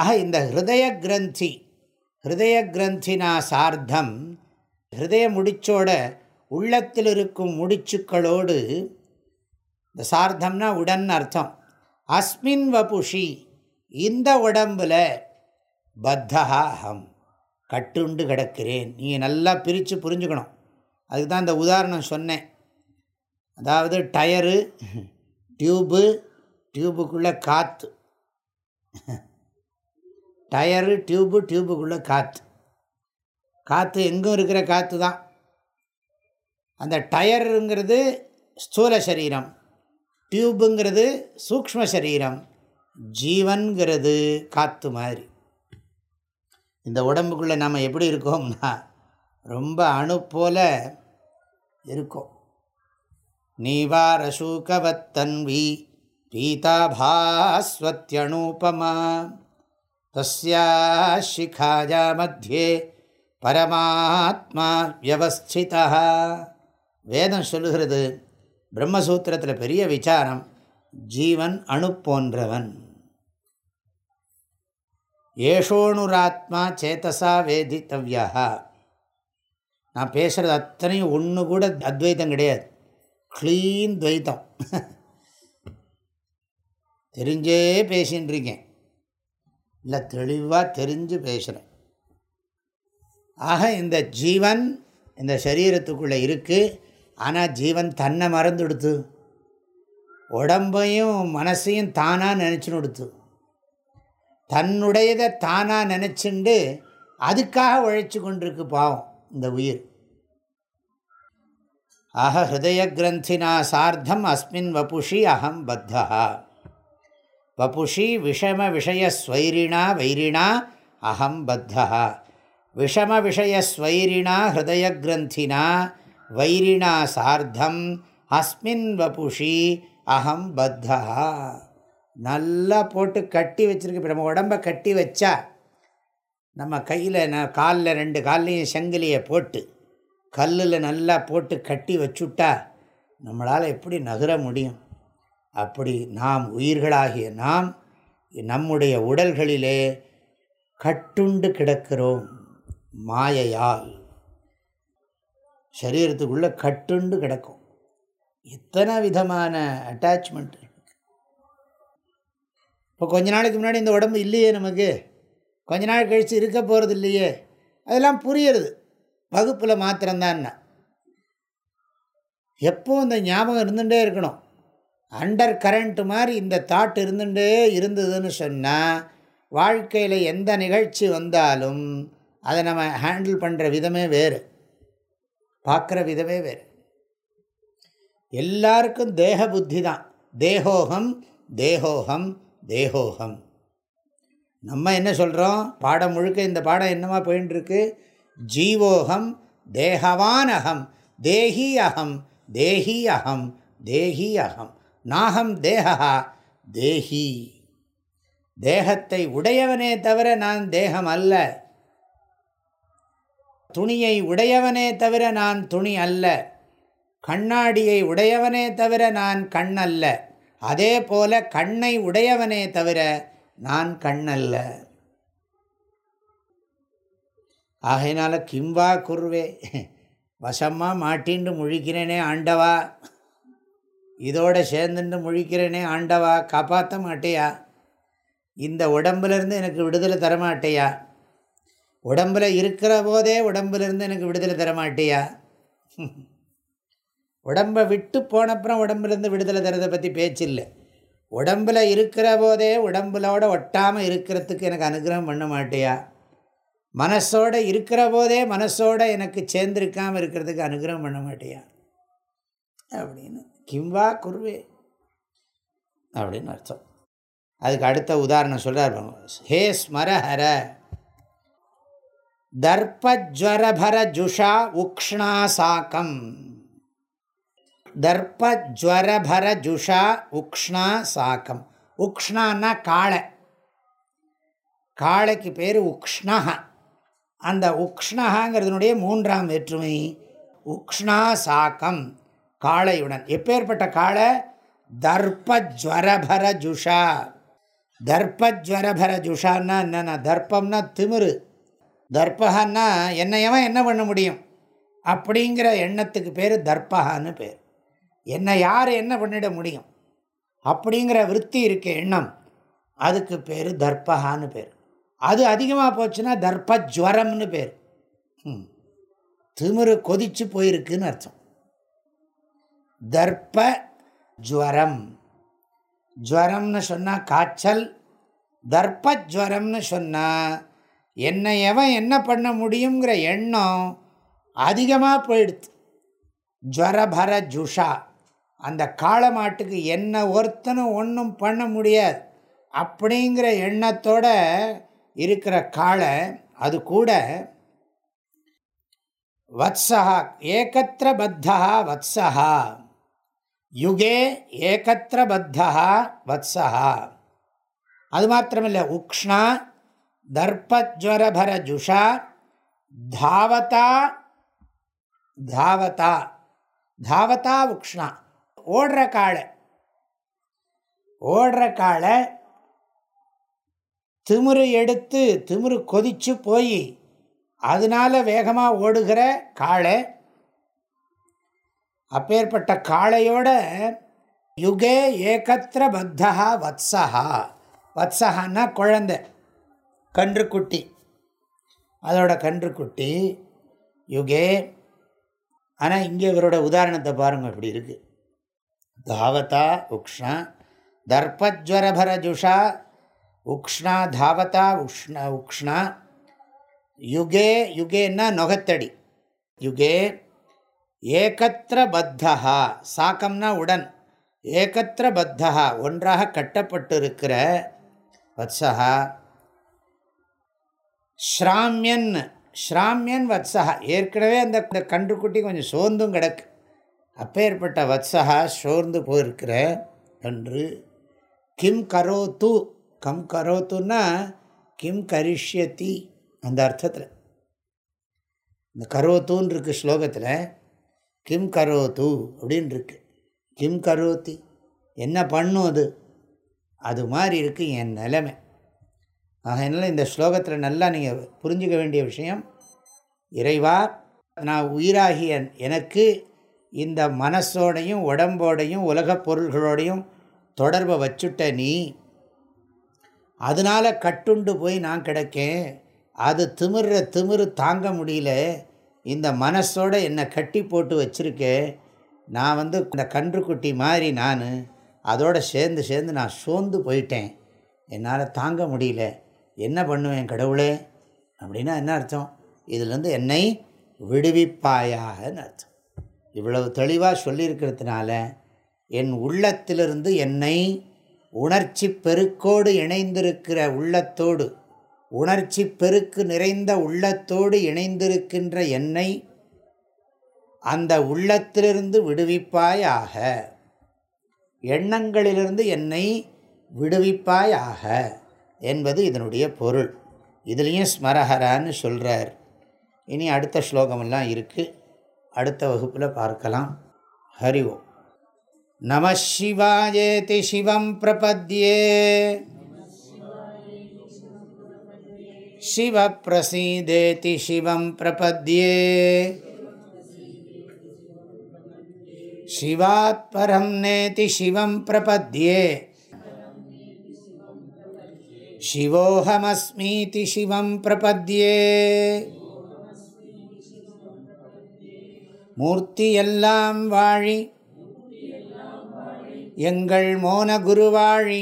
ஆக இந்த ஹிருதய கிரந்தி ஹிருதய கிரந்தினா சார்த்தம் ஹிருதய முடிச்சோட உள்ளத்தில் இருக்கும் முடிச்சுக்களோடு இந்த சார்த்தம்னா உடன் அர்த்தம். அஸ்மின் வபுஷி இந்த உடம்பில் பத்தஹாஹம் அகம் கட்டுண்டு கிடக்கிறேன். நீ நல்லா பிரித்து புரிஞ்சுக்கணும். அதுக்கு தான் இந்த உதாரணம் சொன்னேன். அதாவது டயரு டியூபு டியூபுக்குள்ளே காற்று. டயரு டியூபு டியூபுக்குள்ளே காற்று. காற்று எங்கும் இருக்கிற காற்று தான். அந்த டயருங்கிறது ஸ்தூல சரீரம். டியூபுங்கிறது சூக்ம சரீரம். ஜீவன்கிறது காற்று மாதிரி. இந்த உடம்புக்குள்ளே நம்ம எப்படி இருக்கோம்னா ரொம்ப அணு போல இருக்கும். நீவாரசூகவத்தன்வி பீதாபாஸ்வத்யணூபமா தஸ்யா சிகாயா மத்தியே பரமாத்மா வியவஸ்திதா வேதம் சொல்லுகிறது பிரம்மசூத்திரத்தில் பெரிய விசாரம் ஜீவன் அணு போன்றவன் ஏஷோணுராத்மா சேத்தசா வேதித்தவ்யா நான் பேசுகிறது அத்தனையும் ஒன்று கூட அத்வைத்தம் கிடையாது. க்ளீன் துவைத்தம். *laughs* தெரிஞ்சே பேசின்னு இருக்கேன் இல்லை தெளிவாக தெரிஞ்சு பேசுகிறேன் ஆக இந்த ஜீவன் இந்த சரீரத்துக்குள்ளே இருக்குது ஆனால் ஜீவன் தன்னை மறந்துடுத்து உடம்பையும் மனசையும் தானாக நினச்சின்னு கொடுத்து தன்னுடையதை தானாக நினச்சிண்டு அதுக்காக உழைச்சி கொண்டிருக்கு பாவம் இந்த உயிர். ஆக ஹிருதய கிரந்தினா சார்த்தம் அஸ்மின் வபுஷி அகம் பத்தா வபுஷி விஷம விஷயஸ்வைரிணா வைரிணா அகம் பத்தா விஷம விஷயஸ்வைரிணா ஹிருதய கிரந்தினா வைரிணா சார்த்தம் அஸ்மின் வபுஷி அகம் பத்தா நல்லா போட்டு கட்டி வச்சுருக்கு. இப்போ நம்ம உடம்பை கட்டி வச்சா நம்ம கையில் நான் காலில் ரெண்டு கால்லையும் செங்கிலியை போட்டு கல்லில் நல்லா போட்டு கட்டி வச்சுட்டா நம்மளால் எப்படி நகர முடியும்? அப்படி நாம் உயிர்களாகிய நாம் நம்முடைய உடல்களிலே கட்டுண்டு கிடக்கிறோம் மாயையால். சரீரத்துக்குள்ளே கட்டுண்டு கிடக்கும். எத்தனை விதமான அட்டாச்மெண்ட் இப்போ கொஞ்ச நாளைக்கு முன்னாடி இந்த உடம்பு இல்லையே நமக்கு. கொஞ்ச நாள் கழித்து இருக்க போகிறது இல்லையே. அதெல்லாம் புரியுறது. வகுப்பில் மாத்திரம்தான் எப்போ இந்த ஞாபகம் இருந்துகிட்டே இருக்கணும். அண்டர் கரண்ட் மாதிரி இந்த தாட் இருந்துகிட்டே இருந்ததுன்னு சொன்னால் வாழ்க்கையில் எந்த நிகழ்ச்சி வந்தாலும் அதை நம்ம ஹேண்டில் பண்ணுற விதமே வேறு. பார்க்குற விதமே வேறு. எல்லாருக்கும் தேக புத்தி தான். தேகோகம் தேகோகம் தேகோகம். நம்ம என்ன சொல்கிறோம் பாடம் முழுக்க இந்த பாடம் என்னமா போயின்ட்டுருக்கு ஜீவோகம் தேகவான் அகம் தேஹி அகம் தேஹி அகம் தேஹி அகம் நாகம் தேகா. தேஹி தேகத்தை உடையவனே தவிர நான் தேகம் அல்ல. துணியை உடையவனே தவிர நான் துணி அல்ல. கண்ணாடியை உடையவனே தவிர நான் கண் அல்ல. அதே போல கண்ணை உடையவனே தவிர நான் கண் அல்ல. ஆகையினால கிம்பா குருவே. வசமாக மாட்டின்னு முழிக்கிறேனே ஆண்டவா. இதோட சேர்ந்துட்டு முழிக்கிறேனே ஆண்டவா காப்பாற்ற மாட்டேயா? இந்த உடம்புலேருந்து எனக்கு விடுதலை தரமாட்டேயா உடம்பில் இருக்கிற போதே உடம்புலேருந்து எனக்கு விடுதலை தரமாட்டேயா உடம்பை விட்டு போனப்புறம் உடம்புலேருந்து விடுதலை தரதை பற்றி பேச்சு இல்லை உடம்பில் இருக்கிற போதே உடம்புலோட ஒட்டாமல் இருக்கிறதுக்கு எனக்கு அனுகிரகம் பண்ண மாட்டியா? மனசோடு இருக்கிற போதே மனசோடு எனக்கு சேர்ந்திருக்காமல் இருக்கிறதுக்கு அனுகிரகம் பண்ண மாட்டியா? அப்படின்னு. கிம்வா குருவே. அப்படின்னு அர்த்தம். அதுக்கு அடுத்த உதாரணம் சொல்கிறார் ஹே ஸ்மரஹர. தர்பஜ்வரபர ஜுஷா உக்ஷ்ணா சாக்கம். தர்பஜ்வரபர ஜுஷா உக்ஷ்ணா சாக்கம். உக்ஷ்ணான்னா காளை. காளைக்கு பேர் உக்ஷ்ணா அந்த உக்ஷ்ணகாங்கிறதுனுடைய மூன்றாம் வேற்றுமை. உக்ஷ்ணா சாக்கம். காளையுடன். எப்பேற்பட்ட காளை? தர்பஜ்வரபர ஜுஷா. தர்பஜ்வரபர ஜுஷான்னா என்னென்னா தர்ப்பம்னா திமிரு. தர்பகன்னா என்னையவன் என்ன பண்ண முடியும்? அப்படிங்கிற எண்ணத்துக்கு பேர் தர்பகான்னு பேர். என்னை யார் என்ன பண்ணிட முடியும்? அப்படிங்கிற விற்பி இருக்க எண்ணம் அதுக்கு பேர் தர்பகான்னு பேர். அது அதிகமாக போச்சுன்னா தர்பஜ்வரம்னு பேர். திமிரு கொதிச்சு போயிருக்குன்னு அர்த்தம். தர்ப்ப ஜுவரம். ஜுவரம்னு சொன்னால் காய்ச்சல் தர்ப்பஜ்வரம்னு சொன்னால் என்னை எவன் என்ன பண்ண முடியுங்கிற எண்ணம் அதிகமாக போயிடுது. ஜுவரபர ஜுஷா அந்த காளை மாட்டுக்கு என்ன ஒருத்தனும் ஒன்றும் பண்ண முடியாது. அப்படிங்கிற எண்ணத்தோட இருக்கிற காளை அது கூட வத்ஸா ஏகத்திர பத்தா வத்ஸா யுகே ஏகத்திர பத்தா வத்ஸா அது மாத்திரமில்லை உக்ஷ்ணா தர்பஜ்வரபர ஜுஷா தாவதா தாவதா. தாவதா உக்ஷ்ணா. ஓடுற காளை. ஓடுற காளை திமிரு எடுத்து திமிரு கொதிச்சு போய் அதனால வேகமாக ஓடுகிற காளை அப்பேற்பட்ட காளையோட யுகே ஏகத்திர பத்தா வத்சஹா. வத்சஹான்னா குழந்த கன்றுக்குட்டி. அதோட கன்றுக்குட்டி யுகே. ஆனால் இங்கே இவரோட உதாரணத்தை பாருங்கள் இப்படி இருக்குது தாவதா உக்ஷ்ணா தர்பஜ்வரபரஜுஷா உக்ஷ்ணா தாவதா உஷ்ணா உக்ஷ்ணா. யுகே யுகேன்னா நொகத்தடி. யுகே ஏகத்திர பத்தா சாக்கம்னா உடன். ஏகத்திர பத்தா ஒன்றாக கட்டப்பட்டிருக்கிற வத்சகா ஸ்ராமியன். ஸ்ராமியன் வத்சகா ஏற்கனவே அந்த கன்றுக்குட்டி கொஞ்சம் சோர்ந்தும் கிடக்கு. அப்பேற்பட்ட வத்சகா சோர்ந்து போயிருக்கிற கன்று. கிம் கரோத்து. கம் கரோத்துன்னா கிம் கரிஷ்யத்தி அந்த அர்த்தத்தில். இந்த கரோத்துன்னு இருக்கு ஸ்லோகத்தில். கிம் கரோத்து அப்படின்னு இருக்கு கிம் கரோத்தி என்ன பண்ணும் அது? அது மாதிரி இருக்குது என் நிலைமை. ஆகையினால இந்த ஸ்லோகத்தில் நல்லா நீங்கள் புரிஞ்சுக்க வேண்டிய விஷயம் இறைவா நான் உயிராகிய எனக்கு இந்த மனசோடையும் உடம்போடையும் உலகப் பொருள்களோடையும் தொடர்பை வச்சுட்ட நீ அதனால் கட்டுண்டு போய் நான் கிடக்கேன் அது திமிற திமிரு தாங்க முடியல இந்த மனசோடு என்னை கட்டி போட்டு வச்சுருக்கேன் நான் வந்து இந்த கன்றுக்குட்டி மாதிரி நான் அதோடு சேர்ந்து சேர்ந்து நான் சோர்ந்து போயிட்டேன். என்னால் தாங்க முடியல. என்ன பண்ணுவேன் கடவுளே? அப்படின்னா என்ன அர்த்தம்? இதுலேருந்து என்னை விடுவிப்பாயாகன்னு அர்த்தம். இவ்வளவு தெளிவாக சொல்லியிருக்கிறதுனால என் உள்ளத்திலிருந்து என்னை உணர்ச்சி பெருக்கோடு இணைந்திருக்கிற உள்ளத்தோடு உணர்ச்சி பெருக்கு நிறைந்த உள்ளத்தோடு இணைந்திருக்கின்ற என்னை அந்த உள்ளத்திலிருந்து விடுவிப்பாயாக. எண்ணங்களிலிருந்து என்னை விடுவிப்பாயாக என்பது இதனுடைய பொருள். இதுலேயும் ஸ்மரஹரான்னு சொல்கிறார் இனி அடுத்த ஸ்லோகமெல்லாம் இருக்குது அடுத்த வகுப்பில் பார்க்கலாம். ஹரி ஓம். நம சிவாயேதி சிவம் பிரபத்யே. शिवप्रसीदेति शिवं प्रपद्ये शिवात् परं नेति शिवं प्रपद्ये शिवोऽहमस्मीति शिवं प्रपद्ये மூர்த்தி எல்லாம் வாழி எங்கள் மோன குருவாழி